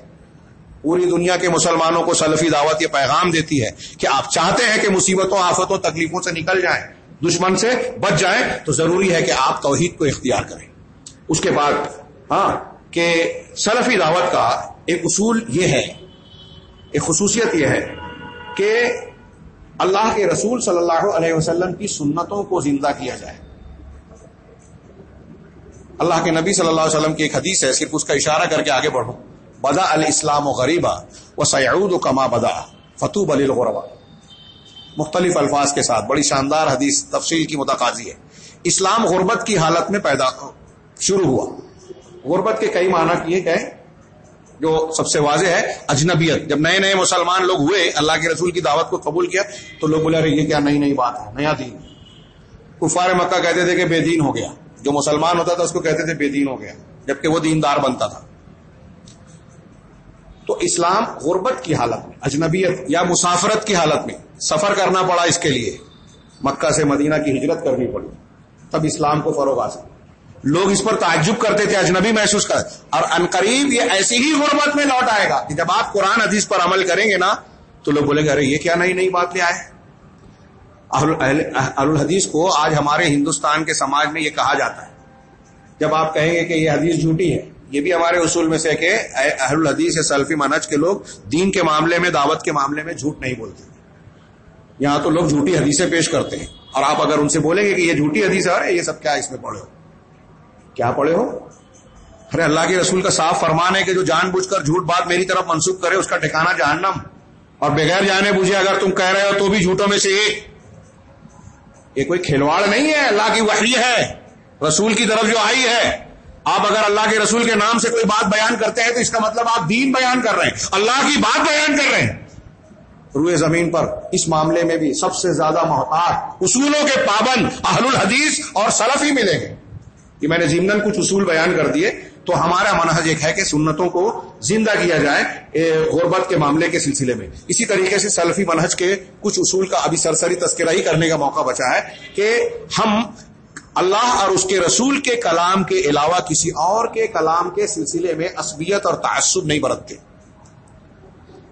پوری دنیا کے مسلمانوں کو سلفی دعوت یہ پیغام دیتی ہے کہ آپ چاہتے ہیں کہ مصیبتوں، آفتوں، تکلیفوں سے نکل جائیں، دشمن سے بچ جائیں، تو ضروری ہے کہ آپ توحید کو اختیار کریں۔ اس کے بعد ہاں کہ سلفی دعوت کا ایک اصول یہ ہے ایک خصوصیت یہ ہے کہ اللہ کے رسول صلی اللہ علیہ وسلم کی سنتوں کو زندہ کیا جائے۔ اللہ کے نبی صلی اللہ علیہ وسلم کی ایک حدیث ہے، صرف اس کا اشارہ کر کے آگے بڑھو بدا الاسلام و غریبا و سعود و کما بدا، فتوب علی الغربا مختلف الفاظ کے ساتھ، بڑی شاندار حدیث، تفصیل کی متقاضی ہے۔ اسلام غربت کی حالت میں پیدا شروع ہوا۔ غربت کے کئی معنی کیے گئے جو سب سے واضح ہے، اجنبیت۔ جب نئے نئے مسلمان لوگ ہوئے، اللہ کے رسول کی دعوت کو قبول کیا، تو لوگ بولے رہے یہ کیا نئی نئی بات ہے؟ نیا دین۔ کفار مکہ کہتے تھے کہ بے دین ہو گیا۔ جو مسلمان ہوتا تھا، اس کو کہتے تھے بے دین ہو گیا، جبکہ وہ دیندار بنتا تھا۔ تو اسلام غربت کی حالت میں، اجنبیت یا مسافرت کی حالت میں سفر کرنا پڑا اس کے لیے۔ مکہ سے مدینہ کی ہجرت کرنی پڑی۔ تب اسلام کو فروغ آ سکتا لوگ اس پر تعجب کرتے تھے، اجنبی محسوس کر، اور انقریب یہ ایسی ہی غربت میں لوٹ آئے گا کہ جب آپ قرآن حدیث پر عمل کریں گے نا، تو لوگ بولیں گے، ارے، یہ کیا نئی نئی بات لے آئے؟ الحدیث کو آج ہمارے ہندوستان کے سماج میں یہ کہا جاتا ہے۔ جب آپ کہیں گے کہ یہ حدیث جھوٹی ہے، یہ بھی ہمارے اصول میں سے کہ اہل الحدیث یا سلفی منج کے لوگ دین کے معاملے میں، دعوت کے معاملے میں جھوٹ نہیں بولتے۔ یہاں تو لوگ جھوٹی حدیثیں پیش کرتے ہیں، اور آپ اگر ان سے بولیں گے کہ یہ جھوٹی حدیث ہے یہ سب کیا اس میں پڑھے ہو؟ کیا پڑھے ہو؟ ارے اللہ کے رسول کا صاف فرمان ہے کہ جو جان بوجھ کر جھوٹ بات میری طرف منسوخ کرے، اس کا ٹھکانا جہنم۔ اور بغیر جانے بوجھے اگر تم کہہ رہے ہو تو بھی جھوٹوں میں سے ایک۔ یہ کوئی کھلواڑ نہیں ہے، اللہ کی وحی ہے، رسول کی طرف جو آئی ہے۔ آپ اگر اللہ کے رسول کے نام سے کوئی بات بیان کرتے ہیں تو اس کا مطلب آپ دین بیان کر رہے ہیں، اللہ کی بات بیان کر رہے ہیں۔ روئے زمین پر اس معاملے میں بھی سب سے زیادہ محتاط اصولوں کے پابند اہل الحدیث اور سلف ہی ملیں گے۔ یہ میں نے ضمن کچھ اصول بیان کر دیے، تو ہمارا منحج ایک ہے کہ سنتوں کو زندہ کیا جائے غربت کے معاملے کے سلسلے میں۔ اسی طریقے سے سلفی منہج کے کچھ اصول کا ابھی سرسری تذکرہ ہی کرنے کا موقع بچا ہے کہ ہم اللہ اور اس کے رسول کے کلام کے علاوہ کسی اور کے کلام کے سلسلے میں عصبیت اور تعصب نہیں برتتے۔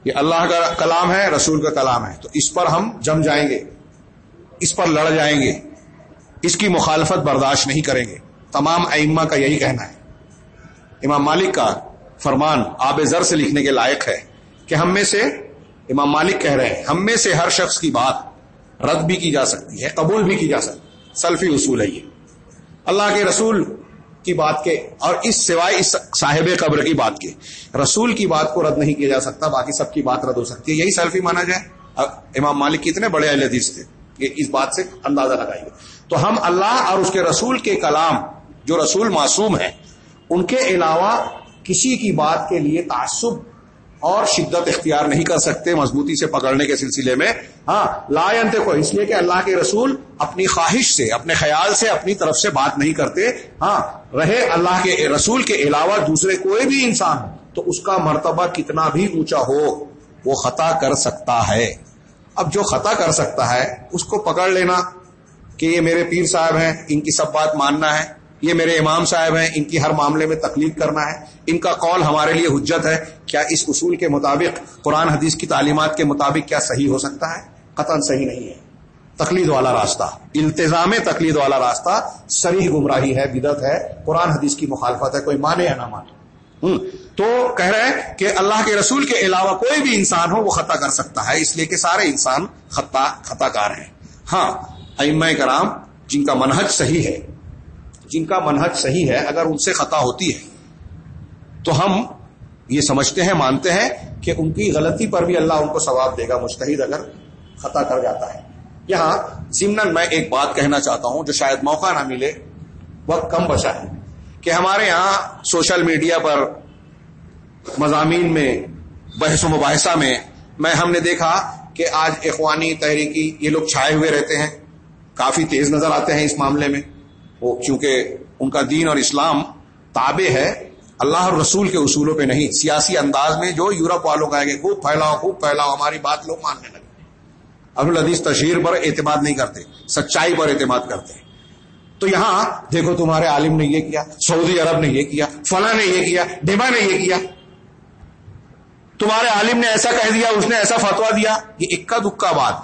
یہ اللہ کا کلام ہے، رسول کا کلام ہے۔ تو اس پر ہم جم جائیں گے، اس پر لڑ جائیں گے، اس کی مخالفت برداشت نہیں کریں گے۔ تمام ائمہ کا یہی کہنا ہے۔ امام مالک کا فرمان آب زر سے لکھنے کے لائق ہے کہ ہم میں سے امام مالک کہہ رہے ہیں، ہم میں سے ہر شخص کی بات رد بھی کی جا سکتی ہے، قبول بھی کی جا سکتی سلفی اصول ہے یہ۔ اللہ کے رسول کی بات کے اور اس سوائے اس صاحب قبر کی بات کے۔ رسول کی بات کو رد نہیں کیا جا سکتا، باقی سب کی بات رد ہو سکتی ہے۔ یہی سلفی مانا جائے۔ امام مالک کتنے بڑے اہل حدیث تھے یہ اس بات سے اندازہ لگائیے۔ تو ہم اللہ اور اس کے رسول کے کلام جو رسول معصوم ہے ان کے علاوہ کسی کی بات کے لیے تعصب اور شدت اختیار نہیں کر سکتے مضبوطی سے پکڑنے کے سلسلے میں۔ ہاں لا کو اس لیے کہ اللہ کے رسول اپنی خواہش سے، اپنے خیال سے، اپنی طرف سے بات نہیں کرتے۔ ہاں رہے اللہ کے، رسول کے علاوہ دوسرے کوئی بھی انسان تو اس کا مرتبہ کتنا بھی اونچا ہو، وہ خطا کر سکتا ہے۔ اب جو خطا کر سکتا ہے، اس کو پکڑ لینا کہ یہ میرے پیر صاحب ہیں، ان کی سب بات ماننا ہے۔ یہ میرے امام صاحب ہیں، ان کی ہر معاملے میں تکلیف کرنا ہے۔ ان کا قول ہمارے لیے حجت ہے۔ کیا اس اصول کے مطابق قرآن حدیث کی تعلیمات کے مطابق کیا صحیح ہو سکتا ہے؟ قطن صحیح نہیں ہے۔ تقلید والا راستہ۔ التظام تقلید والا راستہ۔ سریح گمراہی ہے بدت ہے۔ قرآن حدیث کی مخالفت ہے، کوئی مانے یا نہ مانے۔ تو کہہ رہے ہیں کہ اللہ کے رسول کے علاوہ کوئی بھی انسان ہو وہ خطا کر سکتا ہے۔ اس لیے کہ سارے انسان خطا خطا کار ہیں۔ ہاں ائمہ کرام جن کا منہج صحیح ہے جن کا منہج صحیح ہے، اگر ان سے خطا ہوتی ہے، تو ہم یہ سمجھتے ہیں، مانتے ہیں کہ ان کی غلطی پر بھی اللہ ان کو ثواب دے گا، مستحد اگر خطا کر جاتا ہے۔ یہاں ضمن میں ایک بات کہنا چاہتا ہوں، جو شاید موقع نہ ملے، وقت کم بچا ہے، کہ ہمارے یہاں سوشل میڈیا پر مضامین میں، بحث و مباحثہ میں میں ہم نے دیکھا کہ آج اخوانی تحریکی یہ لوگ چھائے ہوئے رہتے ہیں، کافی تیز نظر آتے ہیں اس معاملے میں۔ وہ چونکہ ان کا دین اور اسلام تابع ہے، اللہ اور رسول کے اصولوں پہ نہیں، سیاسی انداز میں جو یورپ والوں کا ہے کہ خوب پھیلاؤ خوب پھیلاؤ، ہماری بات لوگ ماننے لگے۔ اب الحدیث تشہیر پر اعتماد نہیں کرتے، سچائی پر اعتماد کرتے۔ تو یہاں دیکھو تمہارے عالم نے یہ کیا، سعودی عرب نے یہ کیا، فلاں نے یہ کیا ڈیبا نے یہ کیا۔ تمہارے عالم نے ایسا کہہ دیا، اس نے ایسا فتوا دیا یہ اکا دکا بات۔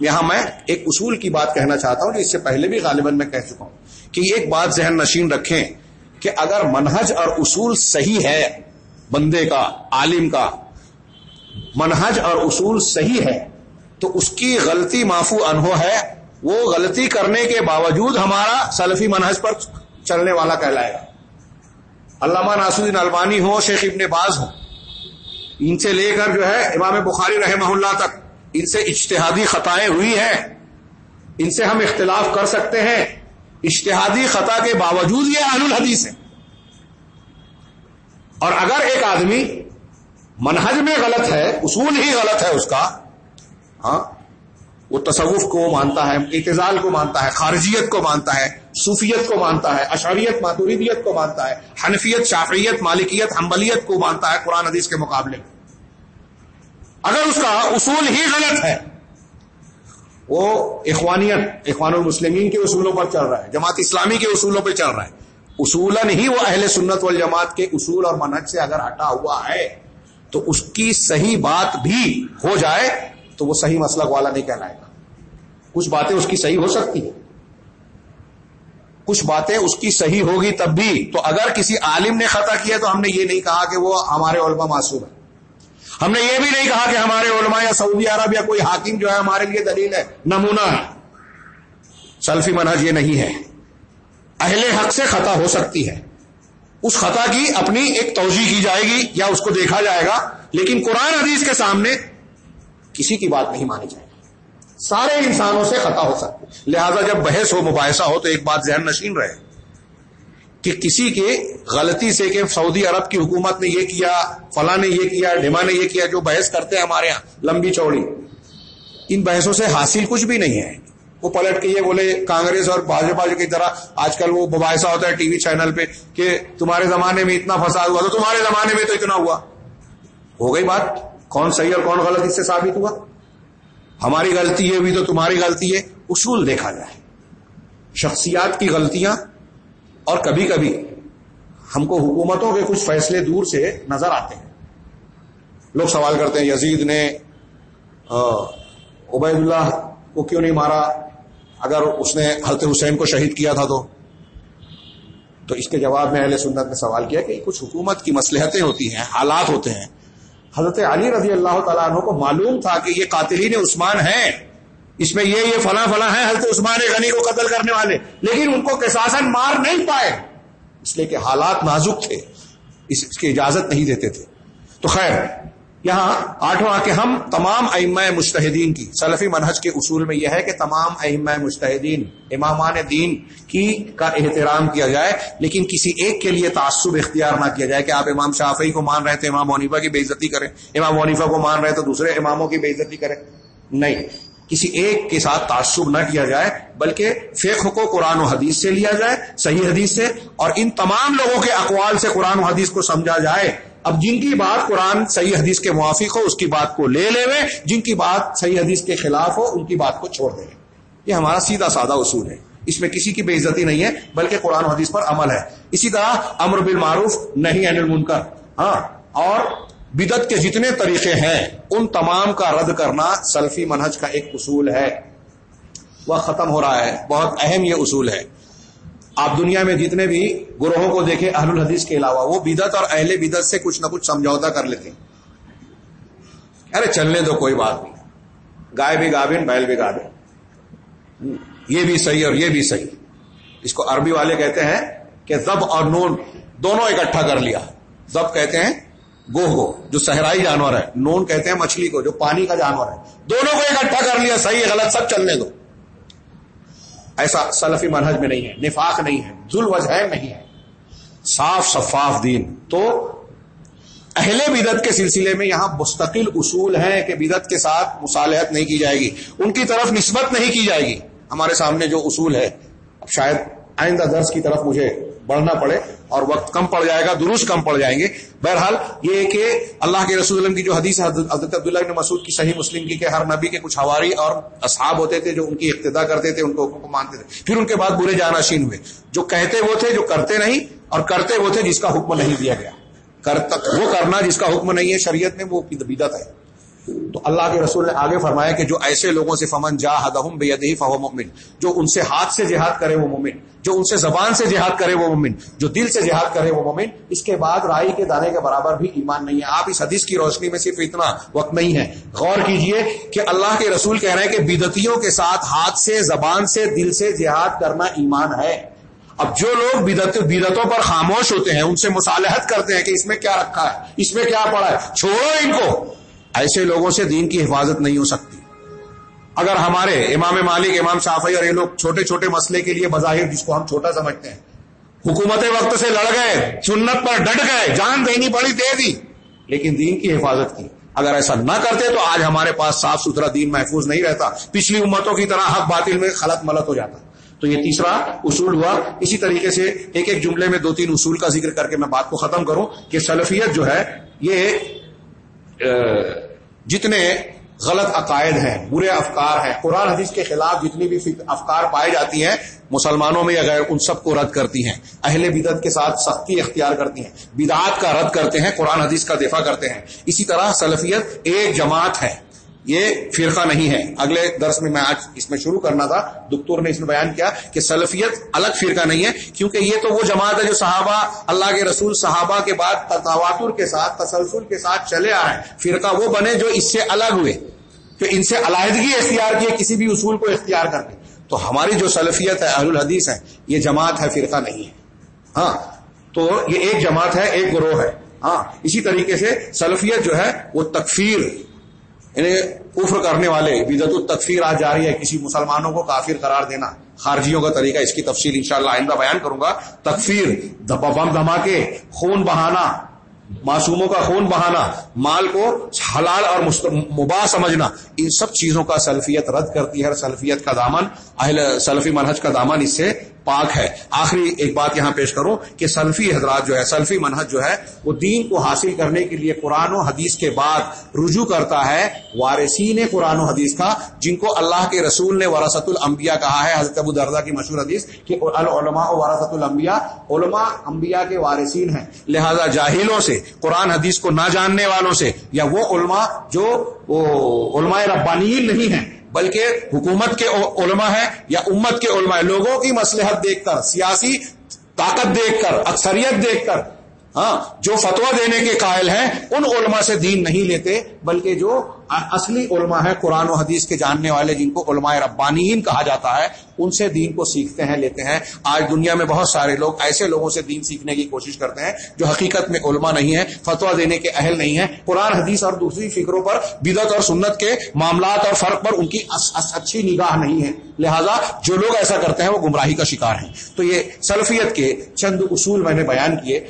یہاں میں ایک اصول کی بات کہنا چاہتا ہوں جو اس سے پہلے بھی غالباً میں کہہ چکا ہوں۔ کہ ایک بات ذہن نشین رکھیں کہ اگر منہج اور اصول صحیح ہے بندے کا، عالم کا، منہج اور اصول صحیح ہے، تو اس کی غلطی معفو انہو ہے، وہ غلطی کرنے کے باوجود ہمارا سلفی منہج پر چلنے والا کہلائے گا۔ علامہ ناسدین البانی ہو شیخ ابن باز ہو ان سے لے کر جو ہے، امام بخاری رحمہ اللہ تک ان سے اجتہادی خطائیں ہوئی ہیں۔ ان سے ہم اختلاف کر سکتے ہیں۔ اشتہادی خطا کے باوجود یہ اہل الحدیث ہے اور اگر ایک آدمی منہج میں غلط ہے، اصول ہی غلط ہے اس کا ہاں وہ تصوف کو مانتا ہے، اعتزال کو مانتا ہے، خارجیت کو مانتا ہے، صوفیت کو مانتا ہے اشاریت ماتوریدیت کو مانتا ہے، حنفیت، شافعیت، مالکیت، حنبلیت کو مانتا ہے قرآن حدیث کے مقابلے میں۔ اگر اس کا اصول ہی غلط ہے وہ اخوانیت، اخوان المسلمین کے اصولوں پر چل رہا ہے، جماعت اسلامی کے اصولوں پہ چل رہا ہے۔ اصولن ہی وہ اہل سنت والجماعت کے اصول اور منہج سے اگر ہٹا ہوا ہے، تو اس کی صحیح بات بھی ہو جائے، تو وہ صحیح مسلک والا نہیں کہلائے گا۔ کچھ باتیں اس کی صحیح ہو سکتی ہیں۔ کچھ باتیں اس کی صحیح ہوگی تب بھی۔ تو اگر کسی عالم نے خطا کیا تو ہم نے یہ نہیں کہا کہ وہ ہمارے علماء معصوم ہے ہم نے یہ بھی نہیں کہا کہ ہمارے علماء یا سعودی عرب یا کوئی حاکم جو ہے ہمارے لیے دلیل ہے، نمونہ ہے۔ سلفی منہج یہ نہیں ہے۔ اہل حق سے خطا ہو سکتی ہے۔ اس خطا کی اپنی ایک توجہ کی جائے گی یا اس کو دیکھا جائے گا، لیکن قرآن حدیث کے سامنے کسی کی بات نہیں مانی جائے گی۔ سارے انسانوں سے خطا ہو سکتی۔ لہذا جب بحث ہو، مباحثہ ہو، تو ایک بات ذہن نشین رہے۔ کہ کسی کے غلطی سے کہ سعودی عرب کی حکومت نے یہ کیا، فلاں نے یہ کیا ڈھما نے یہ کیا، جو بحث کرتے ہیں ہمارے یہاں لمبی چوڑی، ان بحثوں سے حاصل کچھ بھی نہیں ہے۔ وہ پلٹ کے یہ بولے، کانگریس اور بھاجپا کی طرح آج کل وہ مباحثہ ہوتا ہے ٹی وی چینل پہ کہ تمہارے زمانے میں اتنا فساد ہوا تو تمہارے زمانے میں تو اتنا ہوا۔ ہو گئی بات؟ کون صحیح اور کون غلط اس سے ثابت ہوا؟ ہماری غلطی ہے بھی تو تمہاری غلطی ہے۔ اصول دیکھا جائے۔ شخصیات کی غلطیاں اور کبھی کبھی ہم کو حکومتوں کے کچھ فیصلے دور سے نظر آتے ہیں۔ لوگ سوال کرتے ہیں، یزید نے عبید اللہ کو کیوں نہیں مارا؟ اگر اس نے حضرت حسین کو شہید کیا تھا تو؟ تو اس کے جواب میں اہل سنت نے سوال کیا کہ کچھ حکومت کی مسلحتیں ہوتی ہیں، حالات ہوتے ہیں۔ حضرت علی رضی اللہ تعالیٰ عنہ کو معلوم تھا کہ یہ قاتلین عثمان ہیں۔ اس میں یہ یہ فلاں فلاں ہیں، حضرت عثمان غنی کو قتل کرنے والے۔ لیکن ان کو کساسن مار نہیں پائے۔ اس لیے کہ حالات نازک تھے۔ اس کی اجازت نہیں دیتے تھے۔ تو خیر، یہاں آٹھواں کہ ہم تمام ائمہ مشتحدین کی، سلفی منہج کے اصول میں یہ ہے کہ تمام ائمہ مشتحدین امامان دین کی کا احترام کیا جائے، لیکن کسی ایک کے لیے تعصب اختیار نہ کیا جائے کہ آپ امام شافعی کو مان رہے تھے امام ونیفا کی بے عزتی کریں، امام ونیفا کو مان رہے تو دوسرے اماموں کی بے عزتی کریں۔ نہیں۔ کسی ایک کے ساتھ تعصب نہ کیا جائے، بلکہ فقہ کو قرآن و حدیث سے لیا جائے، صحیح حدیث سے، اور ان تمام لوگوں کے اقوال سے قرآن و حدیث کو سمجھا جائے۔ اب جن کی بات قرآن صحیح حدیث کے موافق ہو، اس کی بات کو لے لے جن کی بات صحیح حدیث کے خلاف ہو، ان کی بات کو چھوڑ دیں یہ ہمارا سیدھا سادہ اصول ہے۔ اس میں کسی کی بے عزتی نہیں ہے، بلکہ قرآن و حدیث پر عمل ہے۔ اسی طرح امر بالمعروف نہیں این المنکر۔ ہاں اور بدت کے جتنے طریقے ہیں، ان تمام کا رد کرنا سلفی منہج کا ایک اصول ہے۔ وہ ختم ہو رہا ہے، بہت اہم یہ اصول ہے۔ آپ دنیا میں جتنے بھی گروہوں کو دیکھیں، اہل الحدیث کے علاوہ، وہ بدت اور اہل بدت سے کچھ نہ کچھ سمجھوتا کر لیتے ہیں۔ ارے چلنے دو، کوئی بات نہیں۔ گائے بھی گابن، بیل بھی گابن۔ یہ بھی صحیح اور یہ بھی صحیح۔ اس کو عربی والے کہتے ہیں کہ زب اور نون دونوں اکٹھا کر لیا۔ زب کہتے ہیں گوہ گو، جو صحرائی جانور ہے، نون کہتے ہیں مچھلی کو، جو پانی کا جانور ہے۔ دونوں کو اکٹھا کر لیا، صحیح غلط، سب چلنے دو۔ ایسا سلفی منہج میں نہیں ہے، نفاق نہیں ہے ظلم وجہ نہیں ہے۔ صاف شفاف دین۔ تو اہل بدت کے سلسلے میں یہاں مستقل اصول ہیں کہ بدت کے ساتھ مصالحت نہیں کی جائے گی۔ ان کی طرف نسبت نہیں کی جائے گی۔ ہمارے سامنے جو اصول ہے، اب شاید آئندہ درس کی طرف مجھے بڑھنا پڑے۔ اور وقت کم پڑ جائے گا درست کم پڑ جائیں گے۔ بہرحال یہ کہ اللہ کے رسول اللہ کی جو حدیث حضرت عبداللہ بن مسعود کی صحیح مسلم کی کہ ہر نبی کے کچھ ہواری اور اصحاب ہوتے تھے جو ان کی اقتدا کرتے تھے، ان کو حکم کو مانتے تھے۔ پھر ان کے بعد برے جانشین ہوئے۔ جو کہتے وہ تھے، جو کرتے نہیں اور کرتے وہ تھے جس کا حکم نہیں دیا گیا۔ وہ کرنا جس کا حکم نہیں ہے، شریعت میں وہ بدت ہے تو اللہ کے رسول نے آگے فرمایا کہ جو ایسے لوگوں سے فمن جا ہدم بے فہو مومن جو ان سے ہاتھ سے جہاد کرے وہ مومن جو ان سے زبان سے جہاد کرے وہ مومن جو دل سے جہاد کرے وہ مومن اس کے بعد رائی کے دانے کے برابر بھی ایمان نہیں ہے۔ آپ اس حدیث کی روشنی میں صرف اتنا وقت نہیں ہے۔ غور کیجیے کہ اللہ کے رسول کہہ رہے ہیں کہ بدتیوں کے ساتھ ہاتھ سے، زبان سے، دل سے جہاد کرنا ایمان ہے۔ اب جو لوگ بدتوں پر خاموش ہوتے ہیں، ان سے مصالحت کرتے ہیں کہ اس میں کیا رکھا ہے، اس میں کیا پڑا ہے، چھوڑو ان کو۔ ایسے لوگوں سے دین کی حفاظت نہیں ہو سکتی۔ اگر ہمارے امام مالک، امام شافی اور یہ لوگ چھوٹے چھوٹے مسئلے کے لیے بظاہر جس کو ہم چھوٹا سمجھتے ہیں، حکومت وقت سے لڑ گئے، سنت پر ڈٹ گئے، جان دینی پڑی، دے دی۔ لیکن دین کی حفاظت کی۔ اگر ایسا نہ کرتے تو آج ہمارے پاس صاف ستھرا دین محفوظ نہیں رہتا۔ پچھلی امتوں کی طرح حق باطل میں خلط ملت ہو جاتا۔ تو یہ تیسرا اصول ہوا۔ اسی طریقے سے ایک ایک جملے میں دو تین اصول کا ذکر کر کے میں بات کو ختم کروں کہ سلفیت جو ہے، یہ جتنے غلط عقائد ہیں، برے افکار ہیں، قرآن حدیث کے خلاف جتنی بھی افکار پائی جاتی ہیں، مسلمانوں میں اگر ان سب کو رد کرتی ہیں، اہل بدت کے ساتھ سختی اختیار کرتی ہیں، بدعات کا رد کرتے ہیں، قرآن حدیث کا دفاع کرتے ہیں۔ اسی طرح سلفیت ایک جماعت ہے۔ یہ فرقہ نہیں ہے۔ اگلے درس میں میں آج اس میں شروع کرنا تھا۔ دکتور نے اس میں بیان کیا کہ سلفیت الگ فرقہ نہیں ہے، کیونکہ یہ تو وہ جماعت ہے جو صحابہ، اللہ کے رسول صحابہ کے بعد تواتر کے ساتھ، تسلسل کے ساتھ چلے آ رہے ہیں۔ فرقہ وہ بنے جو اس سے الگ ہوئے کہ ان سے علیحدگی اختیار کیے کسی بھی اصول کو اختیار کر کے۔ تو ہماری جو سلفیت ہے، اہل الحدیث ہے یہ جماعت ہے، فرقہ نہیں ہے۔ ہاں تو یہ ایک جماعت ہے، ایک گروہ ہے۔ ہاں اسی طریقے سے سلفیت جو ہے، وہ تکفیر یعنی کفر کرنے والے بدت التکفیر آج جاری ہے، کسی مسلمانوں کو کافر قرار دینا، خارجیوں کا طریقہ اس کی تفصیل انشاءاللہ آئندہ بیان کروں گا۔ تکفیر بم دھماکے، خون بہانا، معصوموں کا خون بہانا، مال کو حلال اور مباح سمجھنا، ان سب چیزوں کا سلفیت رد کرتی ہے سلفیت کا دامن، اہل سلفی منہج کا دامن اس سے پاک ہے۔ آخری ایک بات یہاں پیش کرو کہ سلفی حضرات جو ہے، سلفی منہج جو ہے، وہ دین کو حاصل کرنے کے لیے قرآن و حدیث کے بعد رجوع کرتا ہے۔ وارثین قرآن و حدیث کا، جن کو اللہ کے رسول نے وراثت الانبیاء کہا ہے۔ حضرت ابو دردہ کی مشہور حدیث کہ العلماء وراثت الانبیاء، علماء انبیاء کے وارثین ہیں۔ لہذا جاہلوں سے، قرآن حدیث کو نہ جاننے والوں سے، یا وہ علماء جو وہ علماء ربانیین نہیں ہیں بلکہ حکومت کے علماء ہیں یا امت کے علماء لوگوں کی مسلحت دیکھ کر، سیاسی طاقت دیکھ کر، اکثریت دیکھ کر ہاں جو فتویٰ دینے کے قائل ہیں، ان علماء سے دین نہیں لیتے، بلکہ جو اصلی علماء ہیں قرآن و حدیث کے جاننے والے جن کو علماء ربانین کہا جاتا ہے، ان سے دین کو سیکھتے ہیں، لیتے ہیں۔ آج دنیا میں بہت سارے لوگ ایسے لوگوں سے دین سیکھنے کی کوشش کرتے ہیں جو حقیقت میں علماء نہیں ہے فتوا دینے کے اہل نہیں ہے قرآن، حدیث اور دوسری فکروں پر بدت اور سنت کے معاملات اور فرق پر ان کی اچھی نگاہ نہیں ہے۔ لہذا جو لوگ ایسا کرتے ہیں وہ گمراہی کا شکار ہیں۔ تو یہ سلفیت کے چند اصول میں نے بیان کیے۔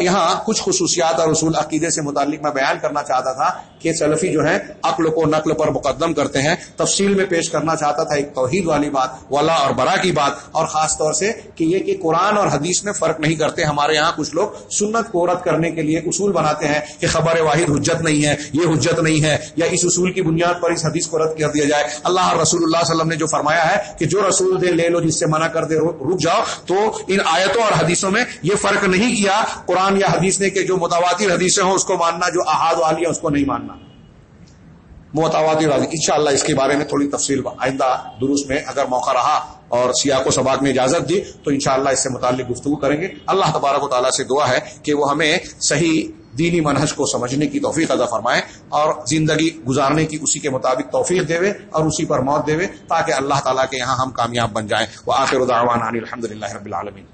یہاں کچھ خصوصیات اور اصول عقیدے سے متعلق میں بیان کرنا چاہتا تھا کہ سلفی جو ہے عقل کو نقل پر مقدم کرتے ہیں، تفصیل میں پیش کرنا چاہتا تھا ایک توحید والی بات، ولا اور برا کی بات، اور خاص طور سے کہ یہ کہ قرآن اور حدیث میں فرق نہیں کرتے، ہمارے یہاں کچھ لوگ سنت کو رد کرنے کے لیے اصول بناتے ہیں کہ خبر واحد حجت نہیں ہے، یہ حجت نہیں ہے، یا اس اصول کی بنیاد پر اس حدیث کو رد کر دیا جائے۔ اللہ اور رسول اللہ علیہ وسلم نے جو فرمایا ہے کہ جو رسول دے لے لو، جس سے منع کر دے رک جاؤ، تو ان آیتوں اور حدیثوں میں یہ فرق نہیں کیا۔ قرآن یا حدیث نے کہ جو متواتر حدیثیں ہوں، اس کو ماننا، جو احاد والی ہے اس کو نہیں ماننا۔ راضی ان شاء اللہ اس کے بارے میں تھوڑی تفصیل آئندہ درست میں اگر موقع رہا اور سیاق و سباق میں اجازت دی تو انشاءاللہ اس سے متعلق گفتگو کریں گے۔ اللہ تبارک و تعالیٰ سے دعا ہے کہ وہ ہمیں صحیح دینی منہج کو سمجھنے کی توفیق ادا فرمائے اور زندگی گزارنے کی اسی کے مطابق توفیق دے اور اسی پر موت دے تاکہ اللہ تعالیٰ کے یہاں ہم کامیاب بن جائیں۔ وہ آخر الحمد للہ رب العالمین۔